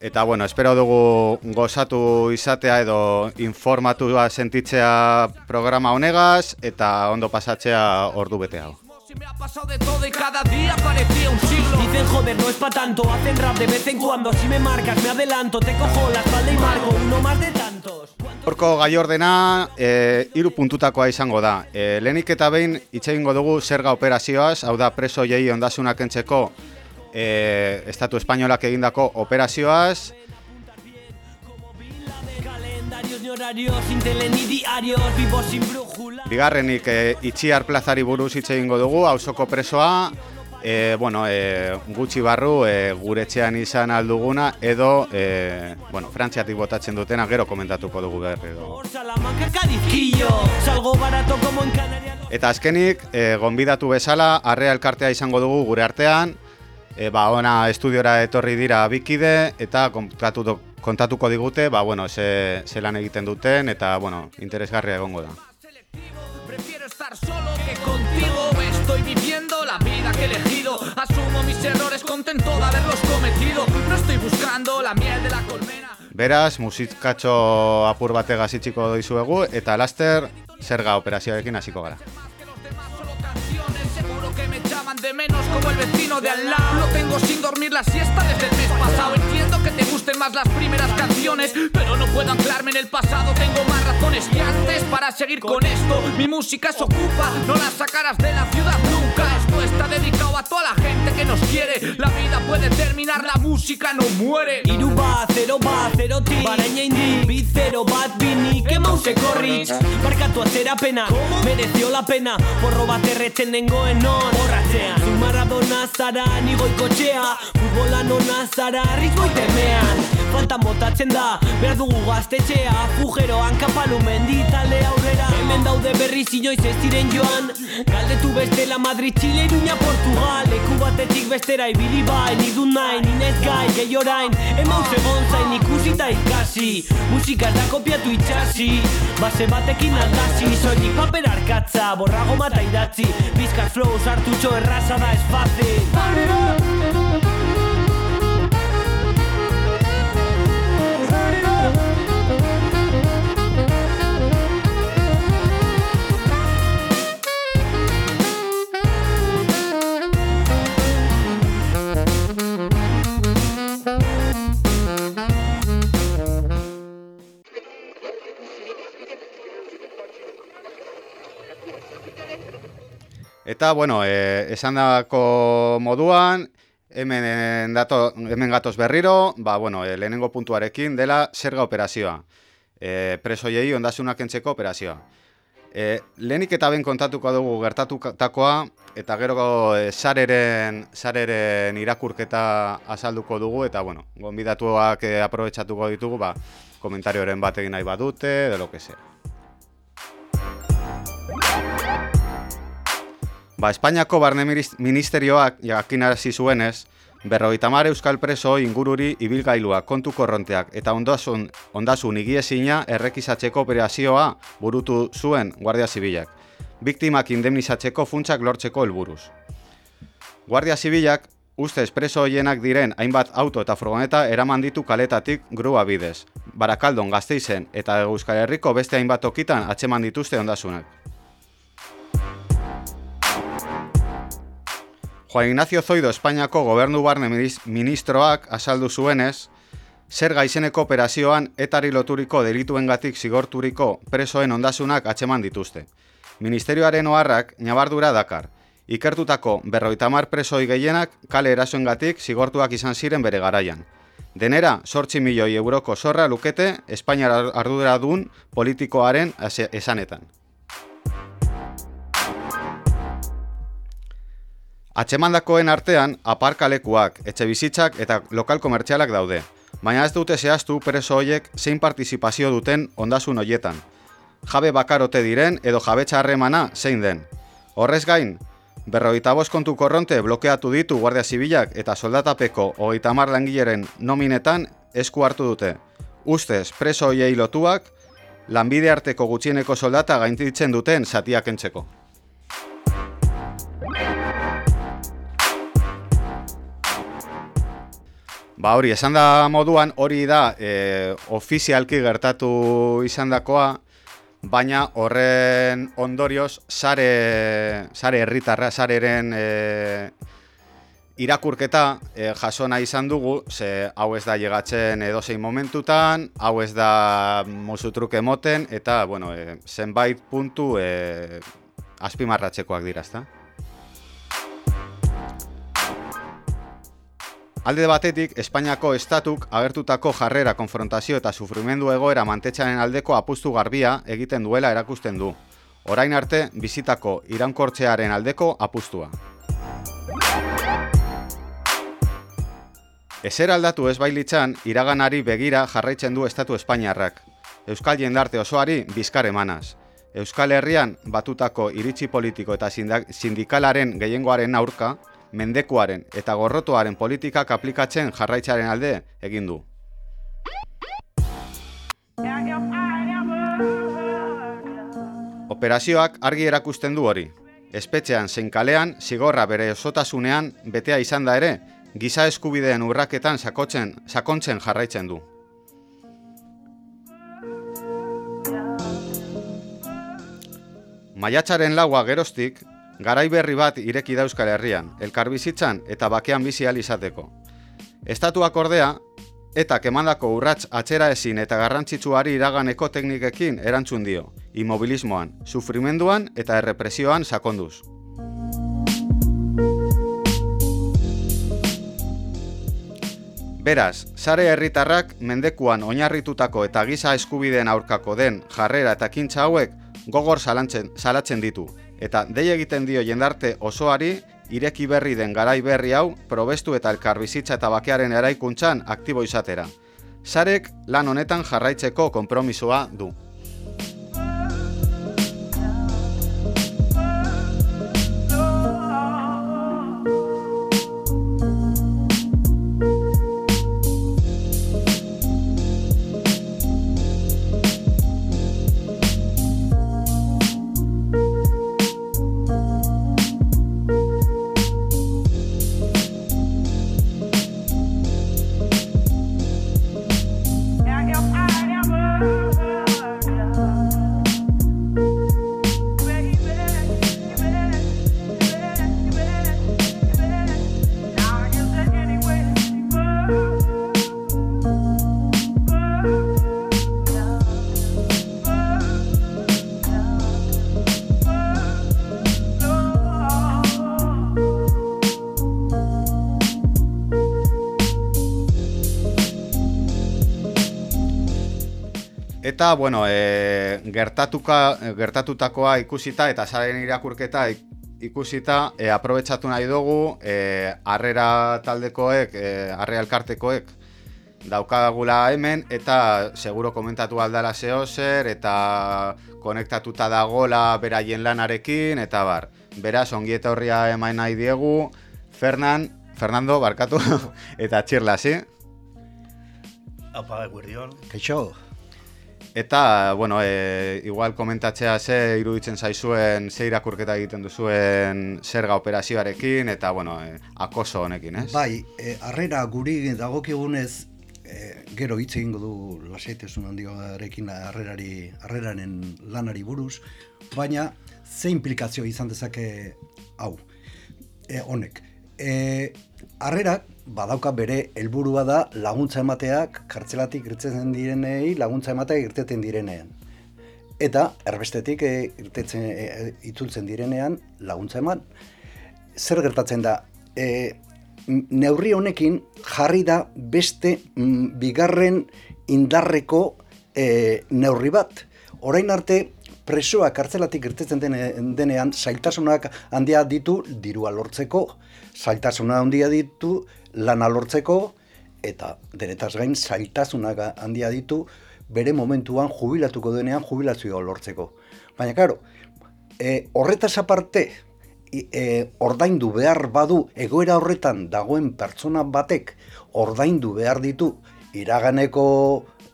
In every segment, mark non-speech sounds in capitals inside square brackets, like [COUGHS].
eta bueno, espero dugu gozatu izatea edo informatua sentitzea programa honegaz, eta ondo pasatzea ordu bete hau. Si me ha pasado de todo y cada día parecía un siglo. Dicen joder, no es pa' tanto, hacen rap de vez en cuando Si me marcas, me adelanto, te cojo la espalda y marco Uno más de tantos Horko gai ordena e, iru puntutakoa izango da. E, lehenik eta behin egingo dugu zerga operazioaz, hau da preso jei ondasunak entzeko e, Estatu Espainolak egindako operazioaz. Bigarrenik e, Itziar plazari buruz hitz egingo dugu, auzoko presoa, e, bueno, e, gutxi barru e, gure etxean izan alduguna edo e, bueno, frantziatik botatzen dutena gero komentatuko dugu en Canarias Eta azkenik, e, gonbidatu bezala, arrea elkartea izango dugu gure artean, e, ba, ona estudiora etorri dira bikide, eta kontatu, kontatuko digute, ba, bueno, ze, ze lan egiten duten, eta, bueno, interesgarria egongo da. Prefiero estar solo que contigo. Estoy viviendo la vida que he elegido. Asumo mis errores, contento de haberlos cometido. No estoy buscando la miel de la colmena. Beraz, musikatxo apur bategaz itxiko dizuegu, eta laster, zerga operazioekin hasiko gara. Menos como el vecino de al lado. Lo tengo sin dormir la siesta desde el mes pasado. Entiendo que te gusten más las primeras canciones, pero no puedo anclarme en el pasado. Tengo más razones que antes para seguir con esto. Mi música se ocupa, no la sacarás de la ciudad nunca. Dedicado a toda la gente que nos quiere. La vida puede terminar, la música no muere. Iru bat, zero bat, zerotik Baraina indi, bi zero bat, bini Kemause korritz, barkatu atzerapena Mereció la pena, porro bat erretzen nengoen non Horratzean, zu Maradona zara, ni goikotxea Futbola nona zara, ritmoitemean Falta motatzen da, behar dugu gaztetxea kapalu mendi talde aurrera. Hemen daude berriz inoiz ez ziren joan. Galdetu bestela Madrid, Chile, Iruña, Portugal. Leku batetik bestera ibili bai, ni du nahi, ni naiz gai, gehi orain. Emauz egon zain ikusi eta ikasi. Musika ez da kopiatu itxasi. Base batekin aldasi, soilik paper arkatza Borrago mata idatzi, bizkar flow sartutxo erraza da ez fácil Eta, bueno, e, esan dako moduan, hemen, dato, hemen gatoz berriro, ba, bueno, e, lehenengo puntuarekin dela zerga operazioa. E, presoiei ondasunak entzeko operazioa. E, lehenik eta ben kontatuko dugu gertatutakoa, eta gero e, sareren, sareren irakurketa azalduko dugu, eta, bueno, gonbidatuak e, aprobetsatuko ditugu, ba, komentarioren bat nahi badute, de lo que sea. Ba, Espainiako barne minis- ministerioak jakinarazi zuenez, berrogeita hamar euskal preso ingururi ibilgailua kontu korronteak eta ondasun, ondasun igiezina errekizatzeko operazioa burutu zuen Guardia Zibilak, biktimak indemnizatzeko funtsak lortzeko helburuz. Guardia Zibilak ustez preso hoienak diren hainbat auto eta furgoneta eraman ditu kaletatik grua bidez. Barakaldon Gasteizen eta Euskal Herriko beste hainbat tokitan atzeman dituzte ondasunak. Juan Ignacio Zoido Espainiako gobernu barne minis- ministroak azaldu zuenez, zerga izeneko operazioan etari loturiko delituengatik zigorturiko presoen ondasunak atzeman dituzte. Ministerioaren oharrak nabardura dakar. Ikertutako berroita hamar presoi gehienak kale erasoengatik zigortuak izan ziren bere garaian. Denera, sortzi milioi euroko zorra lukete Espainiar ar- arduradun politikoaren esanetan. Atxemandakoen artean aparkalekuak, etxe bizitzak eta lokal komertzialak daude. Baina ez dute zehaztu preso hoiek zein partizipazio duten ondasun hoietan. Jabe bakarote diren edo jabetza harremana zein den. Horrez gain, berrogeita kontu korronte blokeatu ditu Guardia Zibilak eta soldatapeko hogeita mar langileren nominetan esku hartu dute. Ustez, preso hoiei lotuak, lanbide arteko gutxieneko soldata gaintitzen duten satiak entzeko. Ba hori, esan da moduan, hori da e, ofizialki gertatu izandakoa, baina horren ondorioz sare, sare herritarra, sareren e, irakurketa e, jasona izan dugu, ze hau ez da llegatzen edozein momentutan, hau ez da mozutruke moten, eta bueno, e, zenbait puntu e, azpimarratzekoak dira, ezta? Alde batetik, Espainiako estatuk agertutako jarrera konfrontazio eta sufrimendu egoera mantetxaren aldeko apustu garbia egiten duela erakusten du. Orain arte, bizitako irankortzearen aldeko apustua. Ezer aldatu ez bailitzan, iraganari begira jarraitzen du Estatu Espainiarrak. Euskal jendarte osoari bizkar emanaz. Euskal Herrian batutako iritsi politiko eta sindikalaren gehiengoaren aurka, mendekuaren eta gorrotoaren politikak aplikatzen jarraitzaren alde egin du. Operazioak argi erakusten du hori. Espetxean zein kalean, zigorra bere osotasunean betea izan da ere, giza eskubideen urraketan sakotzen, sakontzen jarraitzen du. Maiatzaren laua geroztik, garai berri bat ireki da Euskal Herrian, elkarbizitzan eta bakean bizi izateko. Estatuak ordea, eta kemandako urrats atzera ezin eta garrantzitsuari iraganeko teknikekin erantzun dio, immobilismoan, sufrimenduan eta errepresioan sakonduz. Beraz, sare herritarrak mendekuan oinarritutako eta giza eskubideen aurkako den jarrera eta kintza hauek gogor salatzen ditu, eta dei egiten dio jendarte osoari ireki berri den garai berri hau probestu eta elkarbizitza eta bakearen eraikuntzan aktibo izatera. Sarek lan honetan jarraitzeko konpromisoa du. Eta, bueno, e, gertatuka, gertatutakoa ikusita eta zaren irakurketa ikusita e, aprobetsatu nahi dugu e, arrera taldekoek, e, arre alkartekoek daukagula hemen eta seguro komentatu aldara zeo zer eta konektatuta dagola beraien lanarekin eta bar. Beraz, ongi eta horria emain nahi diegu, Fernan, Fernando, barkatu, [LAUGHS] eta txirla, zi? Apa, guardion. Kaixo. Eta, bueno, e, igual komentatzea ze iruditzen zaizuen, ze irakurketa egiten duzuen zerga operazioarekin, eta, bueno, e, akoso honekin, ez? Bai, e, arrera guri dagokigunez, e, gero hitz egingo du lasaitesun handioarekin arrerari, arreraren lanari buruz, baina ze implikazio izan dezake hau, e, honek. E, arrerak badauka bere helburua da laguntza emateak kartzelatik irtetzen direnei laguntza emateak irteten direnean. Eta erbestetik e, irtetzen e, itzultzen direnean laguntza eman. Zer gertatzen da? E, neurri honekin jarri da beste mm, bigarren indarreko e, neurri bat. Orain arte presoa kartzelatik irtetzen denean zailtasunak handia ditu dirua lortzeko, zailtasuna handia ditu lana lortzeko eta denetaz gain zailtasunak handia ditu bere momentuan jubilatuko denean jubilazioa lortzeko. Baina, karo, e, horretaz aparte, e, ordaindu behar badu egoera horretan dagoen pertsona batek ordaindu behar ditu iraganeko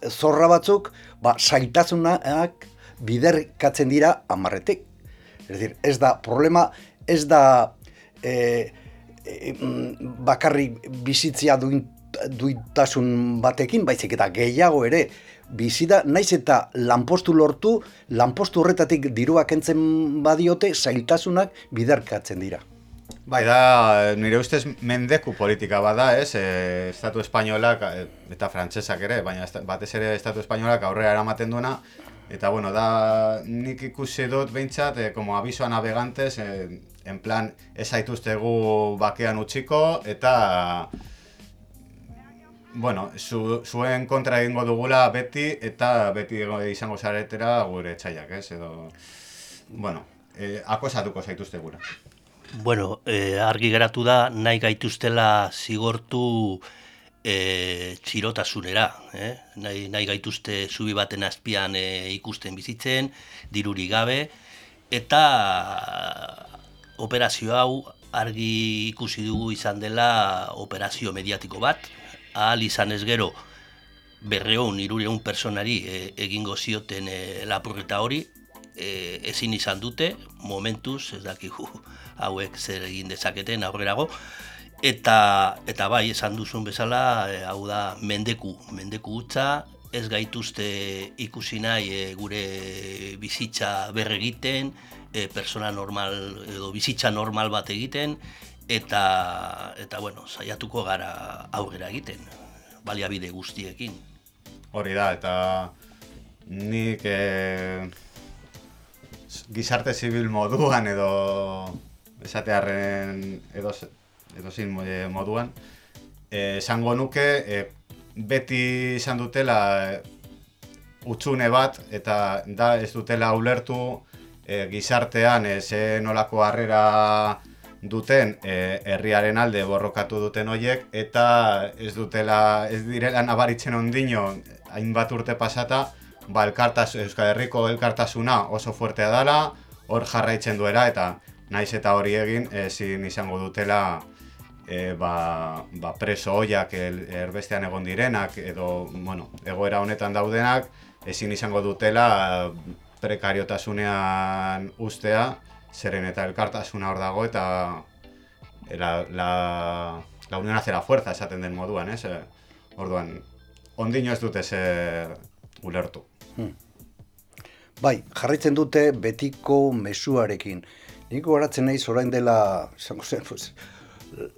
zorra batzuk, ba, zailtasunak biderkatzen dira amarretik. Ez, dir, ez da, problema, ez da e, e, mm, bakarri bizitzia duintasun batekin, baizik eta gehiago ere, bizida, naiz eta lanpostu lortu, lanpostu horretatik diruak entzen badiote, zailtasunak biderkatzen dira. Bai, da, nire ustez mendeku politika bada, ez? E, Estatu Espainolak e, eta frantsesak ere, baina batez ere Estatu Espainolak aurrera eramaten duena, eta bueno, da, nik ikusi dut behintzat, e, como aviso a navegantes, e, en plan, ez haituztegu bakean utxiko, eta bueno, zu, zuen kontra egingo dugula beti, eta beti izango zaretera gure txaiak, ez? Edo, bueno, e, akosatuko zaituzte gura. Bueno, e, argi geratu da, nahi gaituztela zigortu e, txirotasunera. Eh? Nahi, nahi gaituzte zubi baten azpian e, ikusten bizitzen, diruri gabe, eta operazio hau argi ikusi dugu izan dela operazio mediatiko bat, ahal izan ez gero berreun, irureun personari e, egingo zioten e, lapurreta hori, e, ezin izan dute, momentuz, ez dakigu, [LAUGHS] hauek zer egin dezaketen aurrerago. Eta eta bai esan duzun bezala e, hau da mendeku mendeku hutsa. Ez gaituzte ikusi nahi e, gure bizitza berregiten e, persona normal edo bizitza normal bat egiten eta eta bueno saiatuko gara aurrera egiten baliabide guztiekin. Hori da eta nik e, gizarte zibil moduan edo esatearren edo, edo zin moduan, eh, esango nuke e, beti izan dutela utxune bat eta da ez dutela ulertu e, gizartean e, ze nolako harrera duten e, herriaren alde borrokatu duten hoiek eta ez dutela ez direla nabaritzen ondino hainbat urte pasata ba elkartas, Euskal Herriko elkartasuna oso fuertea dala hor jarraitzen duera eta naiz eta hori egin ezin izango dutela e, ba, ba preso hoiak erbestean egon direnak edo bueno, egoera honetan daudenak ezin izango dutela prekariotasunean ustea zeren eta elkartasuna hor dago eta la, la, la unión hace la fuerza esaten den moduan, ez? Orduan, ondino ez dute zer ulertu. Hmm. Bai, jarritzen dute betiko mesuarekin. Nik goratzen nahi orain dela, izango zen, pues,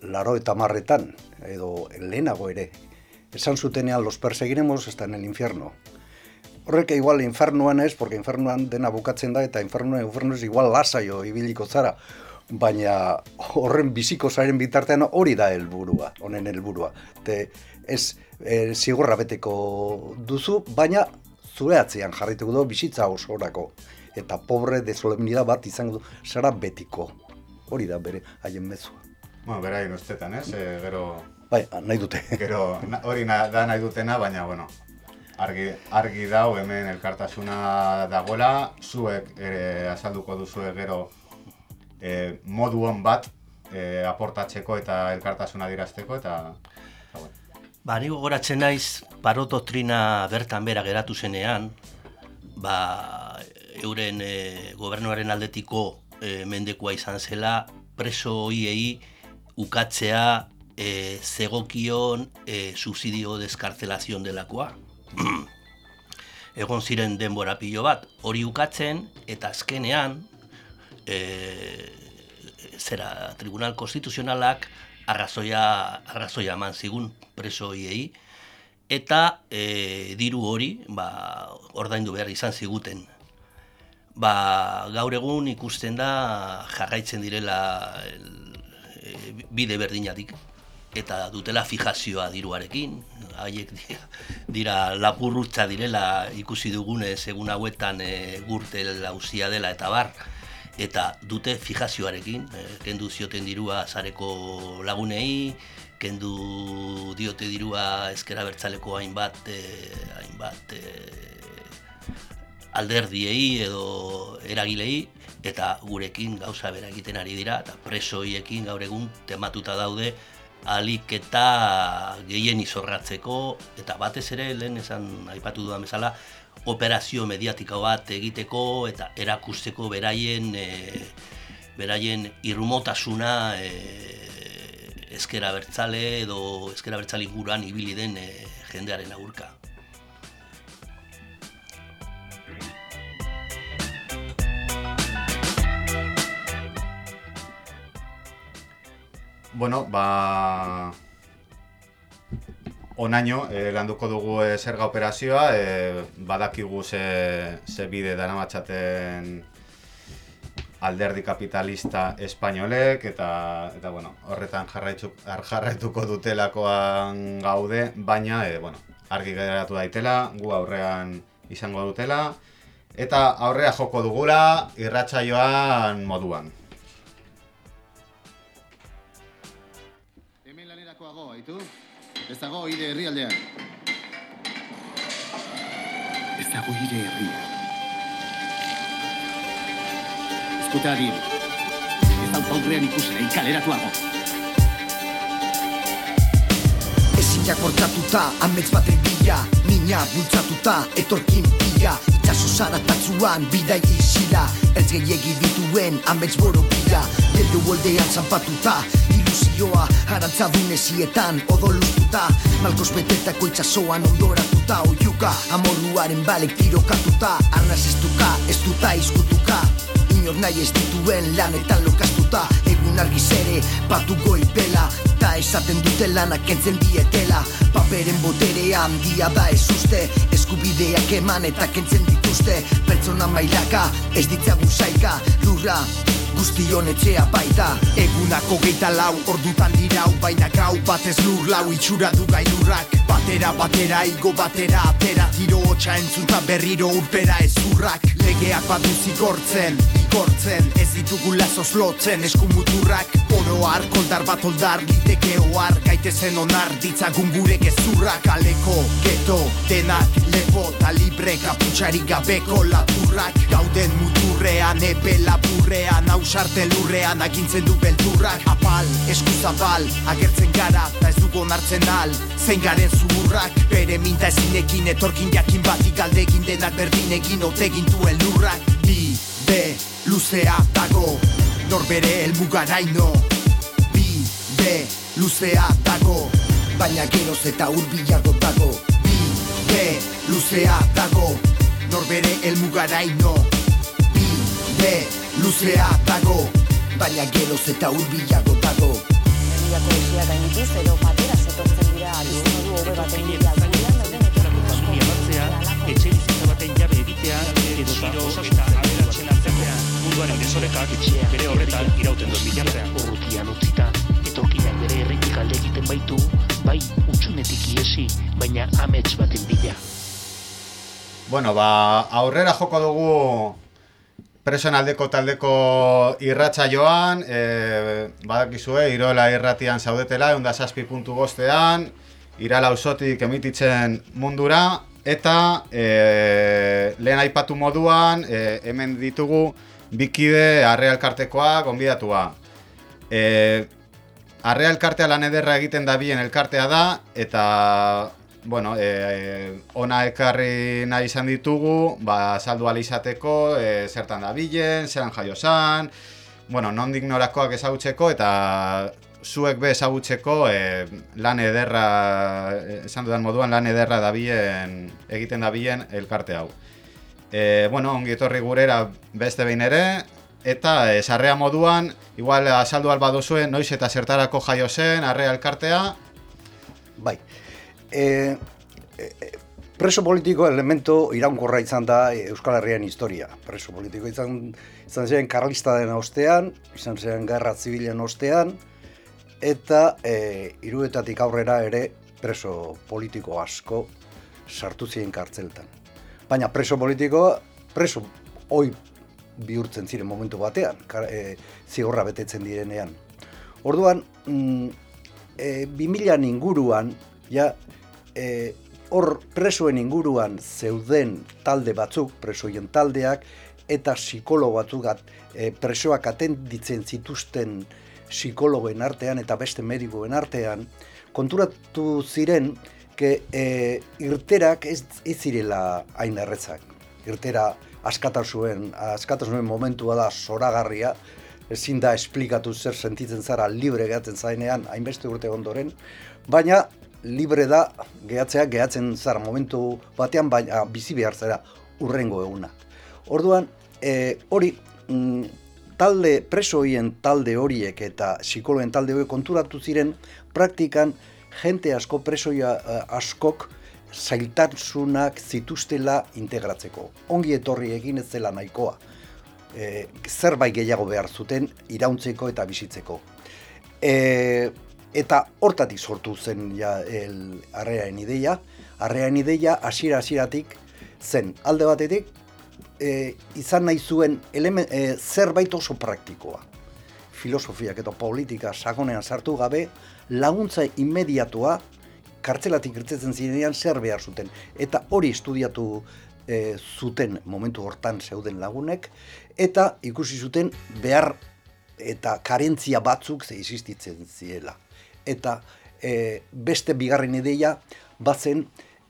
laro eta marretan, edo lehenago ere. Esan zutenean, los perseguiremos hasta en el infierno. Horrek igual infernuan ez, porque infernuan dena bukatzen da, eta infernuan infernu ez igual lasaio ibiliko zara. Baina horren biziko zaren bitartean hori da helburua, honen helburua. Te ez e, zigorra beteko duzu, baina zure atzean jarrituko du bizitza osorako eta pobre de solemnidad bat izango du zara betiko. Hori da bere haien mezua. Bueno, bera ustetan, ez? E, gero... Bai, nahi dute. Gero, hori na, da nahi dutena, baina, bueno, argi, argi dau hemen elkartasuna dagoela, zuek ere azalduko duzue gero e, modu hon bat e, aportatzeko eta elkartasuna dirazteko, eta... eta Ba, nigo goratzen naiz, paro doktrina bertan bera geratu zenean, ba, euren e, gobernuaren aldetiko e, mendekoa izan zela preso hoiei ukatzea e, zegokion e, subsidio deskartelazion delakoa. [CLEARS THROAT] Egon ziren denbora pilo bat, hori ukatzen eta azkenean e, zera Tribunal Konstituzionalak arrazoia, arrazoia eman zigun preso hoiei eta e, diru hori ba, ordaindu behar izan ziguten. Ba, gaur egun ikusten da jarraitzen direla el, e, bide berdinatik eta dutela fijazioa diruarekin. Haiek dira, dira lapurrutza direla ikusi dugune egun hauetan e, gurtel lauzia dela eta bar. Eta dute fijazioarekin e, kendu zioten dirua zareko lagunei kendu diote dirua ezkera bertzaleko hainbat, e, hainbat e, alderdiei edo eragilei, eta gurekin gauza bera egiten ari dira, eta presoiekin gaur egun tematuta daude, alik eta gehien izorratzeko, eta batez ere, lehen esan aipatu dudan bezala, operazio mediatiko bat egiteko eta erakusteko beraien e, beraien irmotasuna e, ezkera bertzale edo ezkera bertzale inguruan ibili den e, jendearen aurka. Bueno, ba... Onaino, eh, landuko dugu eh, zerga operazioa, eh, badakigu ze, ze bide dara matxaten alderdi kapitalista espainolek, eta, eta bueno, horretan jarraituko dutelakoan gaude, baina eh, bueno, argi geratu daitela, gu aurrean izango dutela, eta aurrea joko dugula irratsaioan moduan. Haitu? Ez dago hire herrialdean. Ez dago hire herria. Eskuta adin. Ez dau aurrean ikusi nahi kaleratuago. Ezinak bortzatuta, amets baten bila Mina bultzatuta, etorkin bila Itxaso zaratatzuan, bidai izila Ertz gehiegi dituen, amets boro bila Geldo moldean zanpatuta, ilusioa Arantzadun ezietan, odolustuta Malkos betetako itxasoan ondoratuta Oiuka, amorruaren balek tirokatuta Arnaz ez duka, ez duta izkutuka Inor nahi ez dituen lanetan lokastuta Argiz ere, batu goipela Ta esaten dute lanak kentzen dietela. Paperen boterea handia da ez uste Eskubideak eman eta kentzen dituzte. Pertsona mailaka, ez ditzagun saika Lurra, guztion etxea baita. Egunako geita lau, ordutan dirau Baina gau batez lur lau itxura du gailurrak. Batera, batera, igo batera, atera Tiro hotxa entzunta berriro urpera ezurrak Legeak badu zigortzen, igortzen Ez ditugu lazoz lotzen, eskumuturrak. Oro har, koldar bat oldar, liteke ohar Gaitezen onar, ditzagun gure gezurrak Kaleko, geto, denak, lepo Ta libre, kaputxarik gabeko laturrak Gauden muturrean, epe lapurrean Hausarte lurrean, agintzen du beldurrak. Apal, eskuzabal, agertzen gara Ta ez dugu onartzen al, zein garen zuhurrak Bere minta ezinekin, etorkin jakin batik Galdegin denak berdinekin, otegin du elurrak. Bi, be, luzea dago Norbere helmugaraino Bi, be, luzea dago Baina geroz eta hurbilago dago. Bi, be, luzea dago Norbere helmugaraino Bi, be, luzea dago Baina geroz eta hurbilago dago. Herriako esia gainitiz edo batera zetortzen dira bizimodu hobe baten bila gurean dauden etxe bizitza baten jabe egitea, edo eta osasun aberatsen artekoa, munduaren desorekak bere horretan irauten duen bilatzea. Urrutian utzita, etorkinak bere herritik alde egiten baitu, bai utxunetik iesi, baina amets baten bila. Bueno, ba, aurrera joko dugu presoen aldeko taldeko irratxa joan, e, badakizue, irola irratian zaudetela, eunda saspi puntu bostean, irala usotik emititzen mundura, eta e, lehen aipatu moduan, e, hemen ditugu bikide arre elkartekoa gonbidatua. E, arre lan ederra egiten da bien elkartea da, eta bueno, e, ona ekarri nahi izan ditugu, ba, saldu izateko, e, zertan da bilen, zeran jaio zan, bueno, nondik norakoak ezagutzeko, eta zuek be ezagutzeko e, lan ederra, esan dudan moduan, lan ederra da bien, egiten da bien elkarte hau. E, bueno, ongi etorri gurera beste behin ere, eta e, sarrea moduan, igual azaldu alba duzuen, noiz eta zertarako jaio zen, arrea elkartea. E, e, preso politiko elemento iraunkorra izan da Euskal Herrian historia. Preso politiko izan, izan zen karlista den ostean, izan zen gerra zibilen ostean, eta e, iruetatik aurrera ere preso politiko asko sartu ziren kartzeltan. Baina preso politiko, preso hoi bihurtzen ziren momentu batean, kar, e, zigorra betetzen direnean. Orduan, mm, e, 2000 inguruan, ja, e, hor presoen inguruan zeuden talde batzuk, presoien taldeak, eta psikologo batzuk at, e, presoak atenditzen zituzten psikologoen artean eta beste medikoen artean, konturatu ziren, ke e, irterak ez, ez zirela hain erretzak. Irtera askatasuen, askatasuen momentua da zoragarria, ezin da esplikatu zer sentitzen zara libre gehatzen zainean, hainbeste urte ondoren, baina libre da gehatzea gehatzen zara momentu batean, baina bizi behar zara urrengo eguna. Orduan, e, hori, mm, talde, preso horien talde horiek eta psikologen talde horiek konturatu ziren, praktikan, jente asko, presoia uh, askok, zailtasunak zituztela integratzeko. Ongi etorri egin ez zela nahikoa. E, zerbait gehiago behar zuten irauntzeko eta bizitzeko. E, eta hortatik sortu zen ja el arreaen ideia. Arreaen ideia hasiera hasieratik zen alde batetik e, izan nahi zuen elemen, e, zerbait oso praktikoa. Filosofiak eta politika sakonean sartu gabe laguntza inmediatua kartzelatik irtetzen zirenean zer behar zuten. Eta hori estudiatu e, zuten momentu hortan zeuden lagunek, eta ikusi zuten behar eta karentzia batzuk ze existitzen ziela. Eta e, beste bigarren ideia batzen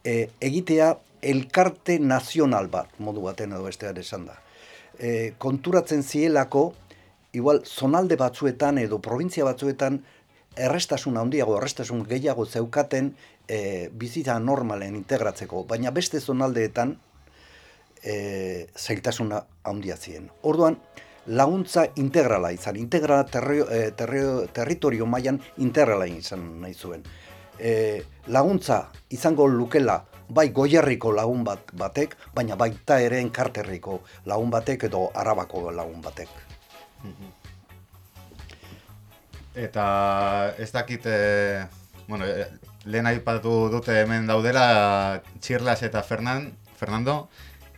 e, egitea elkarte nazional bat, modu baten edo bestean esan da. E, konturatzen zielako, igual, zonalde batzuetan edo provintzia batzuetan errestasun handiago, errestasun gehiago zeukaten e, bizitza normalen integratzeko, baina beste zonaldeetan e, zailtasuna handia ziren. Orduan, laguntza integrala izan, integrala terri, e, terri, territorio mailan integrala izan nahi zuen. E, laguntza izango lukela bai goierriko lagun bat batek, baina baita ere enkarterriko lagun batek edo arabako lagun batek. Mhm. Eta ez dakit, e, bueno, lehen aipatu dute hemen daudela Txirlas eta Fernan, Fernando,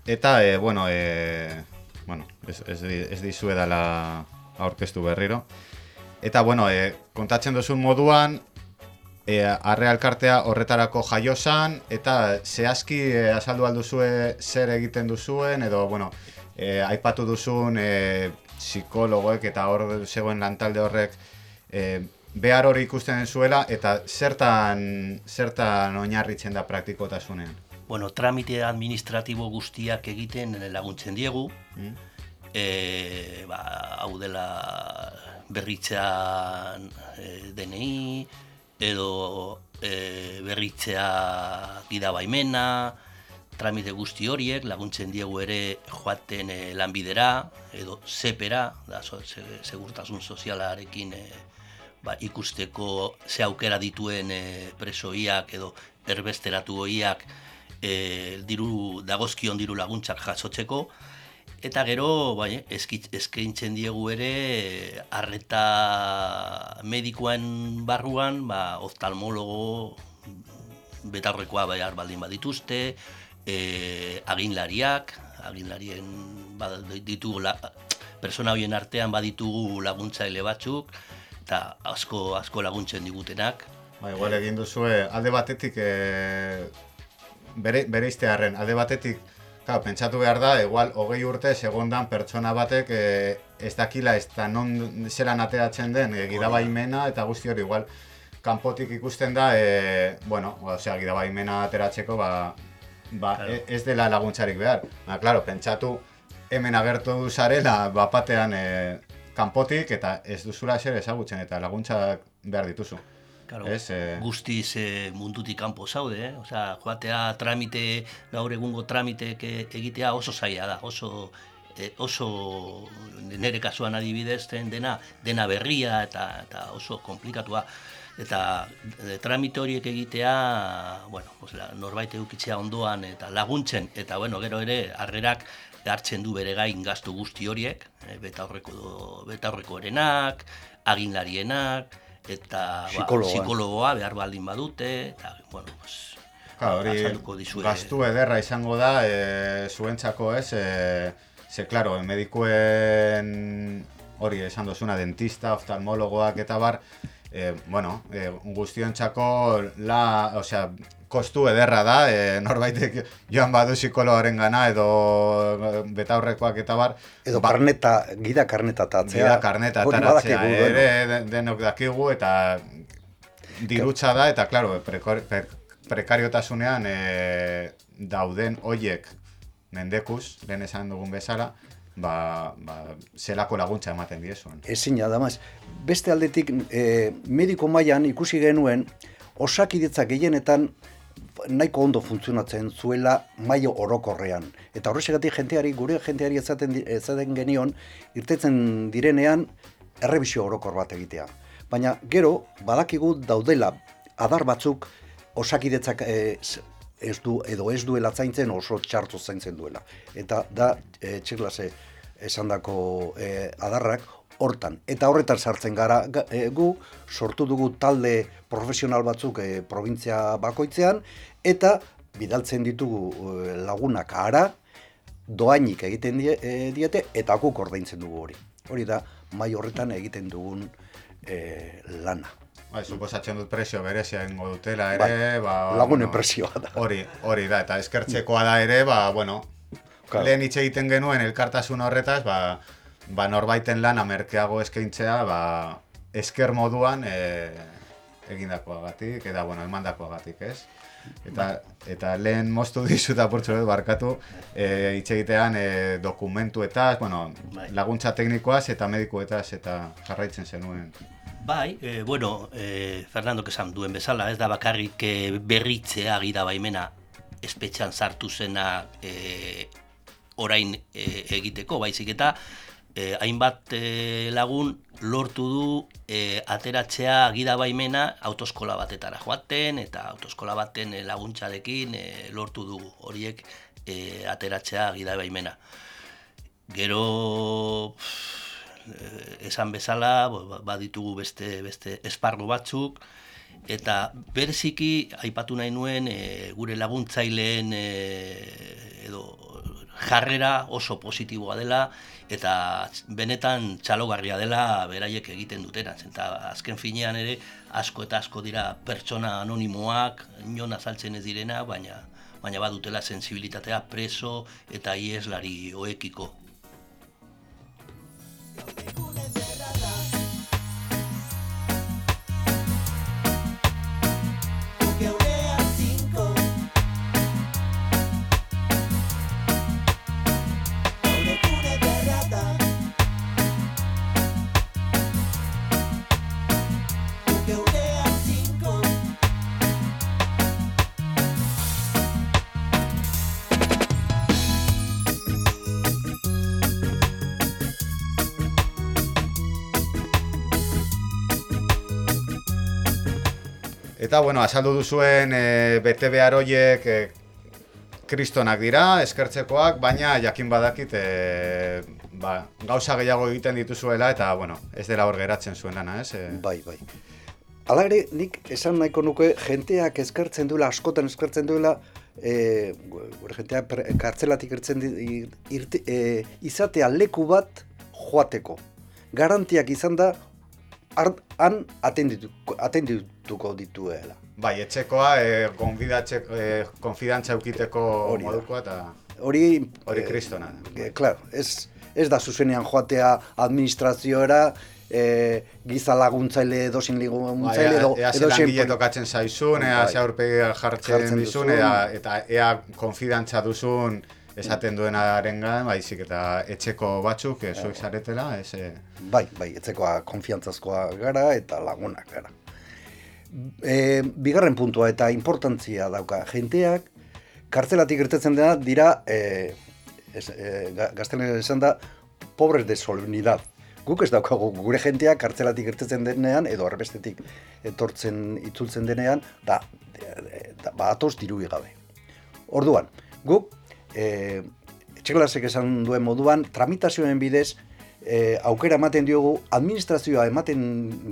eta, e, bueno, e, bueno ez, ez, dizue dela aurkeztu berriro. Eta, bueno, e, kontatzen duzun moduan, e, arre alkartea horretarako jaiosan, eta zehazki e, azaldu alduzue zer egiten duzuen, edo, bueno, e, aipatu duzun e, psikologoek eta hor zegoen lantalde horrek e, behar hori ikusten zuela eta zertan zertan oinarritzen da praktikotasunean. Bueno, tramite administratibo guztiak egiten laguntzen diegu. Mm. E, ba, hau dela berritzea e, DNI edo e, berritzea gida baimena, tramite guzti horiek laguntzen diegu ere joaten e, lanbidera edo sepera, da, segurtasun sozialarekin e, ba, ikusteko ze aukera dituen e, presoiak edo erbesteratu hoiak e, diru, dagozkion diru laguntzak jasotzeko, eta gero bai, eskaintzen diegu ere arreta medikoen barruan, ba, oftalmologo betarrekoa behar baldin badituzte, e, aginlariak, aginlarien ditugu la, persona horien artean baditugu laguntzaile batzuk, eta asko asko laguntzen digutenak. Ba, igual egin duzue, alde batetik e, bere, bere iztearen, alde batetik Claro, pentsatu behar da, igual, hogei urte segondan pertsona batek e, ez dakila ez da non zelan ateatzen den e, gidabaimena eta guzti hori, igual, kanpotik ikusten da, e, bueno, osea, gidabaimena ateratzeko, ba, ba claro. E, ez dela laguntzarik behar. Ba, claro, pentsatu hemen agertu zarela, bapatean, e, kanpotik eta ez duzula zer ezagutzen eta laguntzak behar dituzu. Claro, es, eh... guztiz eh, mundutik kanpo zaude, eh? Osea, joatea tramite, gaur egungo tramite egitea oso zaila da, oso eh, oso nere kasuan adibidez dena dena berria eta, eta oso komplikatua eta e, tramite horiek egitea, bueno, pues, norbait edukitzea ondoan eta laguntzen eta bueno, gero ere harrerak hartzen du bere gain gastu guzti horiek, e, beta horreko beta erenak, aginlarienak eta ba, psikologoa. behar baldin badute eta bueno, pues Ka, hori gastu ederra izango da e, zuentzako ez e, ze claro, medikuen hori esan dozuna dentista, oftalmologoak eta bar e, bueno, e, guztiontzako la, osea, kostu ederra da, e, norbaitek joan badu psikoloaren gana edo betaurrekoak eta bar. Edo ba- karneta, gida karneta tatzea. Gida karneta bueno. ere de- denok dakigu eta dirutza da eta claro, prekor, per, prekariotasunean e, dauden hoiek mendekuz, lehen esan dugun bezala, ba, ba, zelako laguntza ematen diezuen. Ezina da maz. Beste aldetik, e, mediko mailan ikusi genuen, osakidetza gehienetan nahiko ondo funtzionatzen zuela mailo orokorrean. Eta horrexegatik jenteari, gure jenteari ezaten, ezaten genion, irtetzen direnean, errebisio orokor bat egitea. Baina gero, badakigu daudela adar batzuk osakidetzak e, ez du edo ez duela zaintzen oso txarto zaintzen duela. Eta da e, txirlase esandako e, adarrak hortan. Eta horretan sartzen gara ga- e, gu, sortu dugu talde profesional batzuk e, provintzia bakoitzean, eta bidaltzen ditugu e, lagunak ara, doainik egiten die, e, diete, eta guk ordaintzen dugu hori. Hori da, mai horretan egiten dugun e, lana. Bai, suposatzen dut presio berezia ingo dutela ere, Bai, ba... lagunen presioa da. Hori, hori da, eta eskertzekoa da ere, ba, bueno, Claro. lehen hitz egiten genuen elkartasun horretaz, ba, ba norbaiten lana merkeago eskaintzea, ba, esker moduan e, egindakoagatik, eta, bueno, emandakoagatik, ez? Eta, eta lehen moztu [LAUGHS] dizut apurtxo dut barkatu, e, hitz egitean e, dokumentuetaz, bueno, Bai. laguntza teknikoaz eta medikuetaz eta jarraitzen zenuen. Bai, e, bueno, e, Fernando esan duen bezala, ez da bakarrik e, berritzea gida baimena espetxan sartu zena e, orain e, egiteko, baizik eta e, hainbat e, lagun lortu du e, ateratzea gida baimena autoskola batetara joaten eta autoskola baten e, laguntzarekin e, lortu du horiek e, ateratzea gida baimena. Gero eh, esan bezala, ba- baditugu beste beste esparru batzuk eta bereziki aipatu nahi nuen eh, gure laguntzaileen eh, edo jarrera oso positiboa dela eta benetan txalogarria dela beraiek egiten dutena. Eta azken finean ere asko eta asko dira pertsona anonimoak, inon azaltzen ez direna, baina baina badutela sensibilitatea preso eta ieslari oekiko. Eta, bueno, azaldu duzuen e, bete behar hoiek e, kristonak dira, eskertzekoak, baina jakin badakit e, ba, gauza gehiago egiten dituzuela eta, bueno, ez dela hor geratzen zuen lana, ez? E, Bai, bai. Hala ere, nik esan nahiko nuke jenteak eskertzen duela, askotan eskertzen duela, e, gure jentea kartzelatik irtzen irte, e, izatea leku bat joateko. Garantiak izan da, ar- han atenditu, atendituko dituela. bai, etxekoa, e, konfidatze, e, konfidantza eukiteko modukoa eta Hori, hori eh, kristona. E, claro, ez, ez da zuzenean joatea administrazioera, e, giza laguntzaile edo sin Bai, laguntzaile ea, edo, ea ze edo langile tokatzen zaizun, ea Bai. ze aurpegi jartzen, Jartzen dizun, ea, eta ea konfidantza duzun esaten duenaren gan, baizik eta etxeko batzuk, e, zuek zaretela, ez, e, Bai, bai, etzekoa konfiantzazkoa gara eta lagunak gara. E, bigarren puntua eta importantzia dauka. Jenteak kartzelatik irtetzen dena dira, e, ez, e, esan da, pobres de solemnidad. Guk ez daukagu gure jenteak kartzelatik irtetzen denean, edo erbestetik etortzen itzultzen denean, da, da, ba, atoz dirui gabe. Orduan, guk, e, etxeklasek esan duen moduan, tramitazioen bidez, e, aukera ematen diogu, administrazioa ematen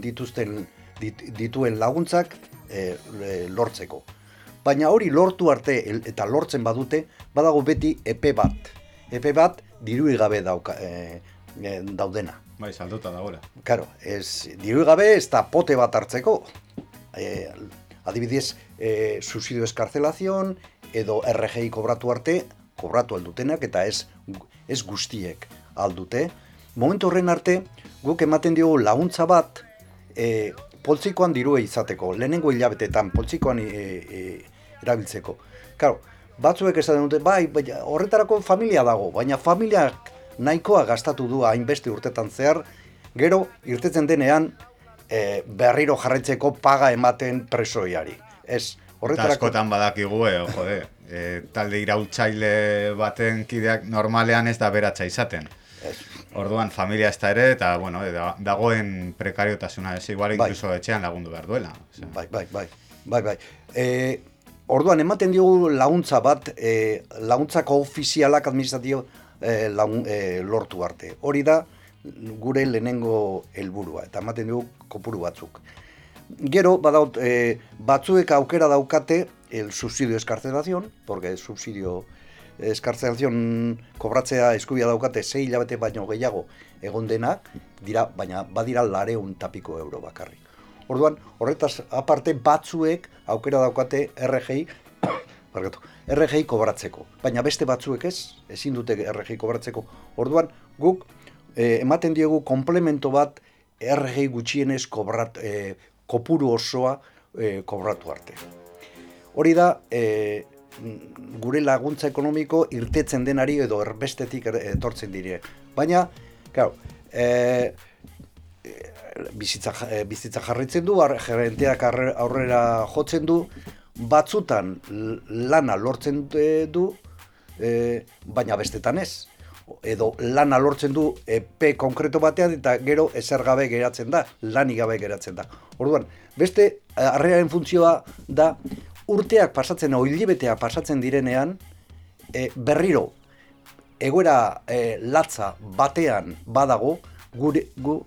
dituzten dit, dituen laguntzak e, lortzeko. Baina hori lortu arte eta lortzen badute, badago beti epe bat. Epe bat dirui gabe dauka, e, e, daudena. Bai, salduta dagoela. Claro, ez diru gabe ez da pote bat hartzeko. E, adibidez, e, subsidio eskartzelazion edo RGI kobratu arte, kobratu aldutenak eta ez, ez guztiek aldute. Momentu horren arte, guk ematen diogu laguntza bat e, poltsikoan dirue izateko, lehenengo hilabetetan poltsikoan e, e, erabiltzeko. Claro, batzuek esaten dute, bai, bai, horretarako familia dago, baina familiak nahikoa gastatu du hainbeste urtetan zehar, gero irtetzen denean e, berriro jarraitzeko paga ematen presoiari. Ez, Eta horretarako... askotan badakigu, eh, jode, eh, talde irautzaile baten kideak normalean ez da beratza izaten. Orduan familia ez da ere, eta bueno, eh, da- dagoen prekariotasuna ez igual Bai. incluso etxean lagundu behar duela. Osea, Bai, bai, bai, bai, bai. E, orduan, ematen diogu laguntza bat, e, laguntzako ofizialak administratio e, lagun, e, lortu arte. Hori da gure lehenengo helburua eta ematen dugu kopuru batzuk. Gero, badaut, e, batzuek aukera daukate el subsidio eskartzelazion, porque subsidio eskartzelazion kobratzea eskubia daukate sei hilabete baino gehiago egon denak, dira, baina badira lareun tapiko euro bakarrik. Orduan, horretaz aparte batzuek aukera daukate RGI, [COUGHS] barkatu, RGI kobratzeko. Baina beste batzuek ez, ezin dute RGI kobratzeko. Orduan, guk eh, ematen diegu komplemento bat RGI gutxienez kobrat, eh, kopuru osoa eh, kobratu arte. Hori da, e, gure laguntza ekonomiko irtetzen denari edo erbestetik er- etortzen dire. Baina, claro, e, bizitza, bizitza jarraitzen du, gerenteak aurrera jotzen du, batzutan lana lortzen du, e, baina bestetan ez. Edo lana lortzen du epe konkreto batean eta gero ezer gabe geratzen da, lanik gabe geratzen da. Orduan, beste harrearen funtzioa da urteak pasatzen, oilibeteak pasatzen direnean, e, berriro egoera e, latza batean badago gure gu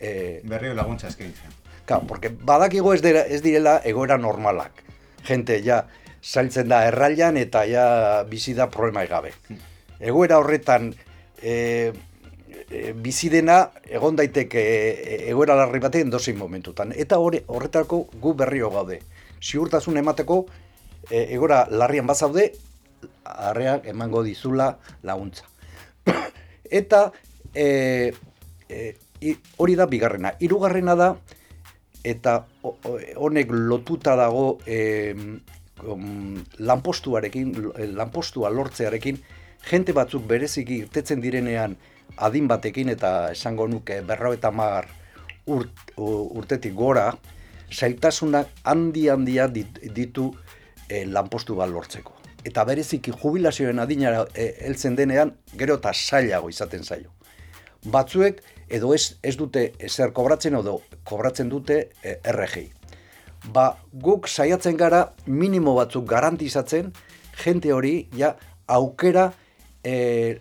e, Berrio laguntza eskaintzen. Claro, porque badakigo ez, dira, ez direla egoera normalak. Gente ja zailtzen da errailan eta ja bizi da problema gabe. Egoera horretan e, e, bizi egon daiteke e, egoera larri batean dozein momentutan. Eta hori horretarako gu berrio gaude. Ziurtasun emateko e, egoera larrian bazaude, arreak emango dizula laguntza. [CLEARS THROAT] eta e, e, hori da bigarrena. Hirugarrena da eta ho- ho- honek lotuta dago e, lanpostuarekin, lo- eh, lanpostua lortzearekin, jente batzuk bereziki irtetzen direnean adin batekin eta esango nuke berro eta mar urt, urtetik gora, zailtasunak handi handia dit- ditu e, lanpostu bat lortzeko. Eta bereziki jubilazioen adinara e, heltzen denean, gero eta zailago izaten zaio. Batzuek edo ez, ez dute ezer kobratzen edo kobratzen dute e, RGI. Ba, guk saiatzen gara minimo batzuk garantizatzen, jente hori ja aukera e,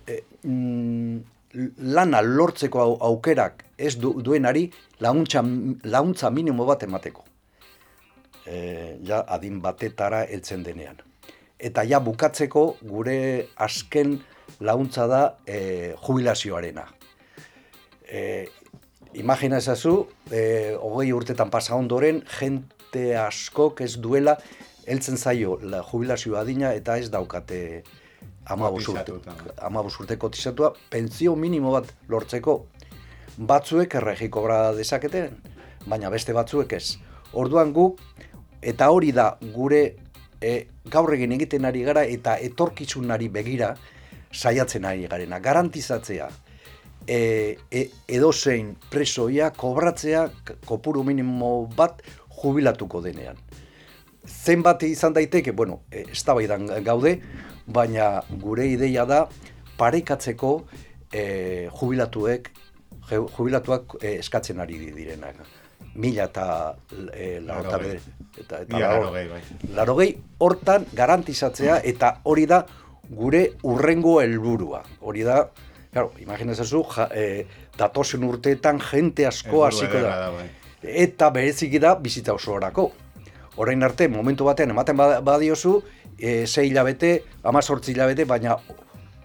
e, mm, lana lortzeko au- aukerak ez du, duenari laguntza, laguntza minimo bat emateko. E, ja adin batetara heltzen denean. Eta ja bukatzeko gure azken laguntza da e, jubilazioarena. E, imagina ezazu, e, hogei urtetan pasa ondoren, jente askok ez duela heltzen zaio la jubilazio adina eta ez daukate amabos urte, Kotizatuta. amabos urte kotizatua, pentsio minimo bat lortzeko batzuek erregi kobra dezaketen, baina beste batzuek ez. Orduan guk, eta hori da gure e, gaur egin egiten ari gara eta etorkizunari begira saiatzen ari garena. Garantizatzea, e, e, edozein presoia kobratzea kopuru minimo bat jubilatuko denean. Zenbat izan daiteke, bueno, e, eztabaidan gaude, baina gure ideia da parekatzeko e, jubilatuek jubilatuak e, eskatzen ari direnak. Mila eta e, laurogeita Laurogei. eta, eta laurogei, bai. laurogei hortan garantizatzea eta hori da gure urrengo helburua. Hori da, claro, imaginazezu, ja, e, datozen urteetan jente asko hasiko da. da, bai. Eta bereziki da bizitza osorako. Orain arte, momentu batean ematen ba- badiozu, e, 6 hilabete, 18 hilabete, baina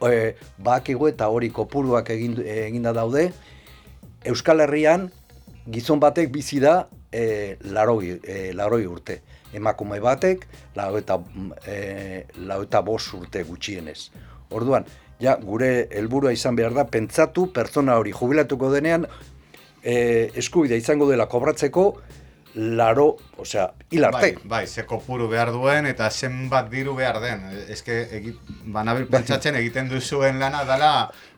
e, bakigu eta hori kopuruak egin, eginda daude, Euskal Herrian gizon batek bizi da e, laroi, e, laroi urte. Emakume batek lau eta, e, lau eta bost urte gutxienez. Orduan, ja, gure helburua izan behar da, pentsatu pertsona hori jubilatuko denean, e, eskubidea izango dela kobratzeko, laro, osea, hil arte. Bai, bai, ze kopuru behar duen eta zenbat diru behar den. Eske, egi, banabil pentsatzen egiten duzuen lana dela,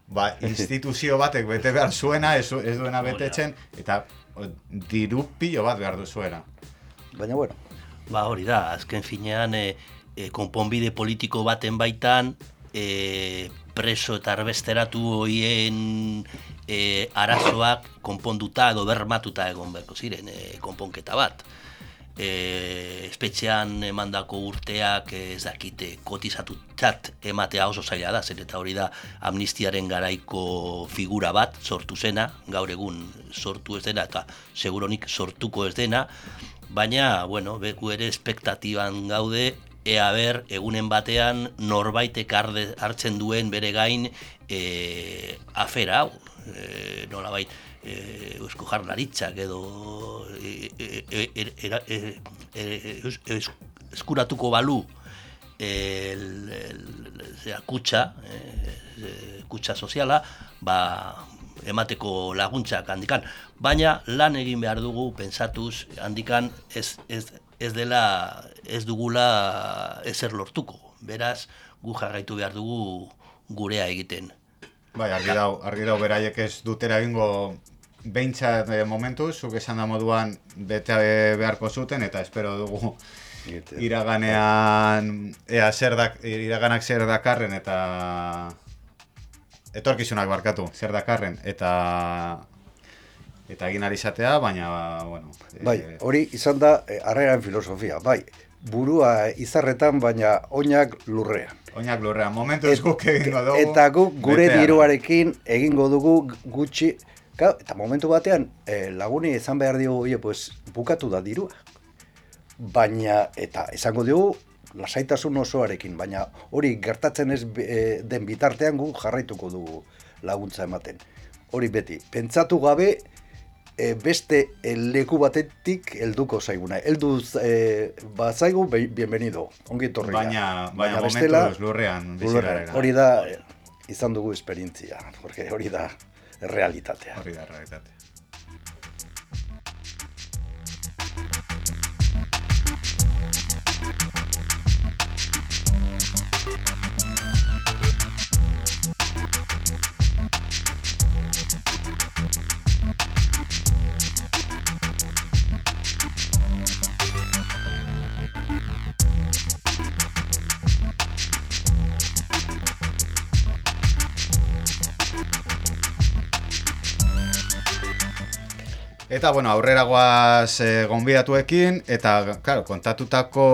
ba, [LAUGHS] instituzio batek bete behar zuena, ez, ez duena betetzen, eta o, diru pilo bat behar duzuena. Baina, bueno. Ba hori da, azken finean e, e, konponbide politiko baten baitan e, preso eta arbesteratu hoien e, arazoak konponduta edo bermatuta egon beharko ziren e, konponketa bat. E, espetxean emandako urteak ez dakite kotizatutzat ematea oso zaila da, zer eta hori da amnistiaren garaiko figura bat sortu zena, gaur egun sortu ez dena eta seguronik sortuko ez dena, baina, bueno, beku ere espektatiban gaude, ea ber, egunen batean norbaitek arde, hartzen duen bere gain e, afera hau, e, nola bait, e, eusko jarlaritzak edo e, e, e, e, e, e, eus- eus- eskuratuko balu el, el, zera, kutsa, e, kutsa soziala, ba, emateko laguntzak handikan. Baina lan egin behar dugu pentsatuz handikan ez, ez, ez dela ez dugula ezer lortuko. Beraz, gu jarraitu behar dugu gurea egiten. Bai, argi dau, argi dau beraiek ez dutera egingo behintzat e, momentu, zuk esan da moduan bete beharko zuten, eta espero dugu iraganean, ea zer dak, iraganak zer dakarren, eta etorkizunak barkatu, zer dakarren, eta eta egin ari izatea, baina, bueno... e, Bai, hori izan da eh, harreran filosofia. Bai, burua izarretan, baina oinak lurrean. Oinak lurrean, momentu ez guk egingo dugu... Eta guk gure betean. diruarekin egingo dugu gutxi, eta momentu batean eh, laguni izan behar diogu, oie, pues, bukatu da dirua. Baina, eta esango diogu, lasaitasun osoarekin, baina hori gertatzen ez eh, den bitartean gu jarraituko dugu laguntza ematen. Hori beti, pentsatu gabe e, beste eh, leku batetik helduko zaiguna. Heldu e, bazaigu, be- bienvenido, ongi etorria. Baina, baina, lurrean bizi lurrean. Hori da, izan dugu esperientzia, porque hori da realitatea. Hori da, realitatea. Eta, bueno, aurrera goaz e, gonbidatuekin, eta, claro, kontatutako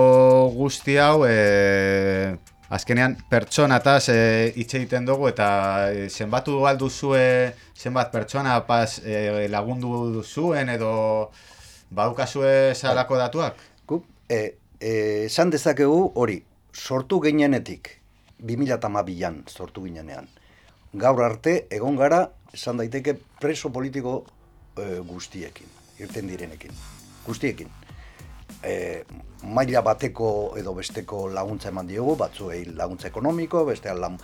guzti hau, e, azkenean pertsonataz e, hitz egiten dugu, eta e, zenbatu alduzue, zenbat pertsona pas, e, lagundu duzuen, edo badukazue salako datuak? E, esan dezakegu hori, sortu ginenetik, 2008an sortu ginenean. Gaur arte, egon gara, esan daiteke preso politiko e, guztiekin, irten direnekin, guztiekin. E, maila bateko edo besteko laguntza eman diogu, batzuei laguntza ekonomiko, besteak lan,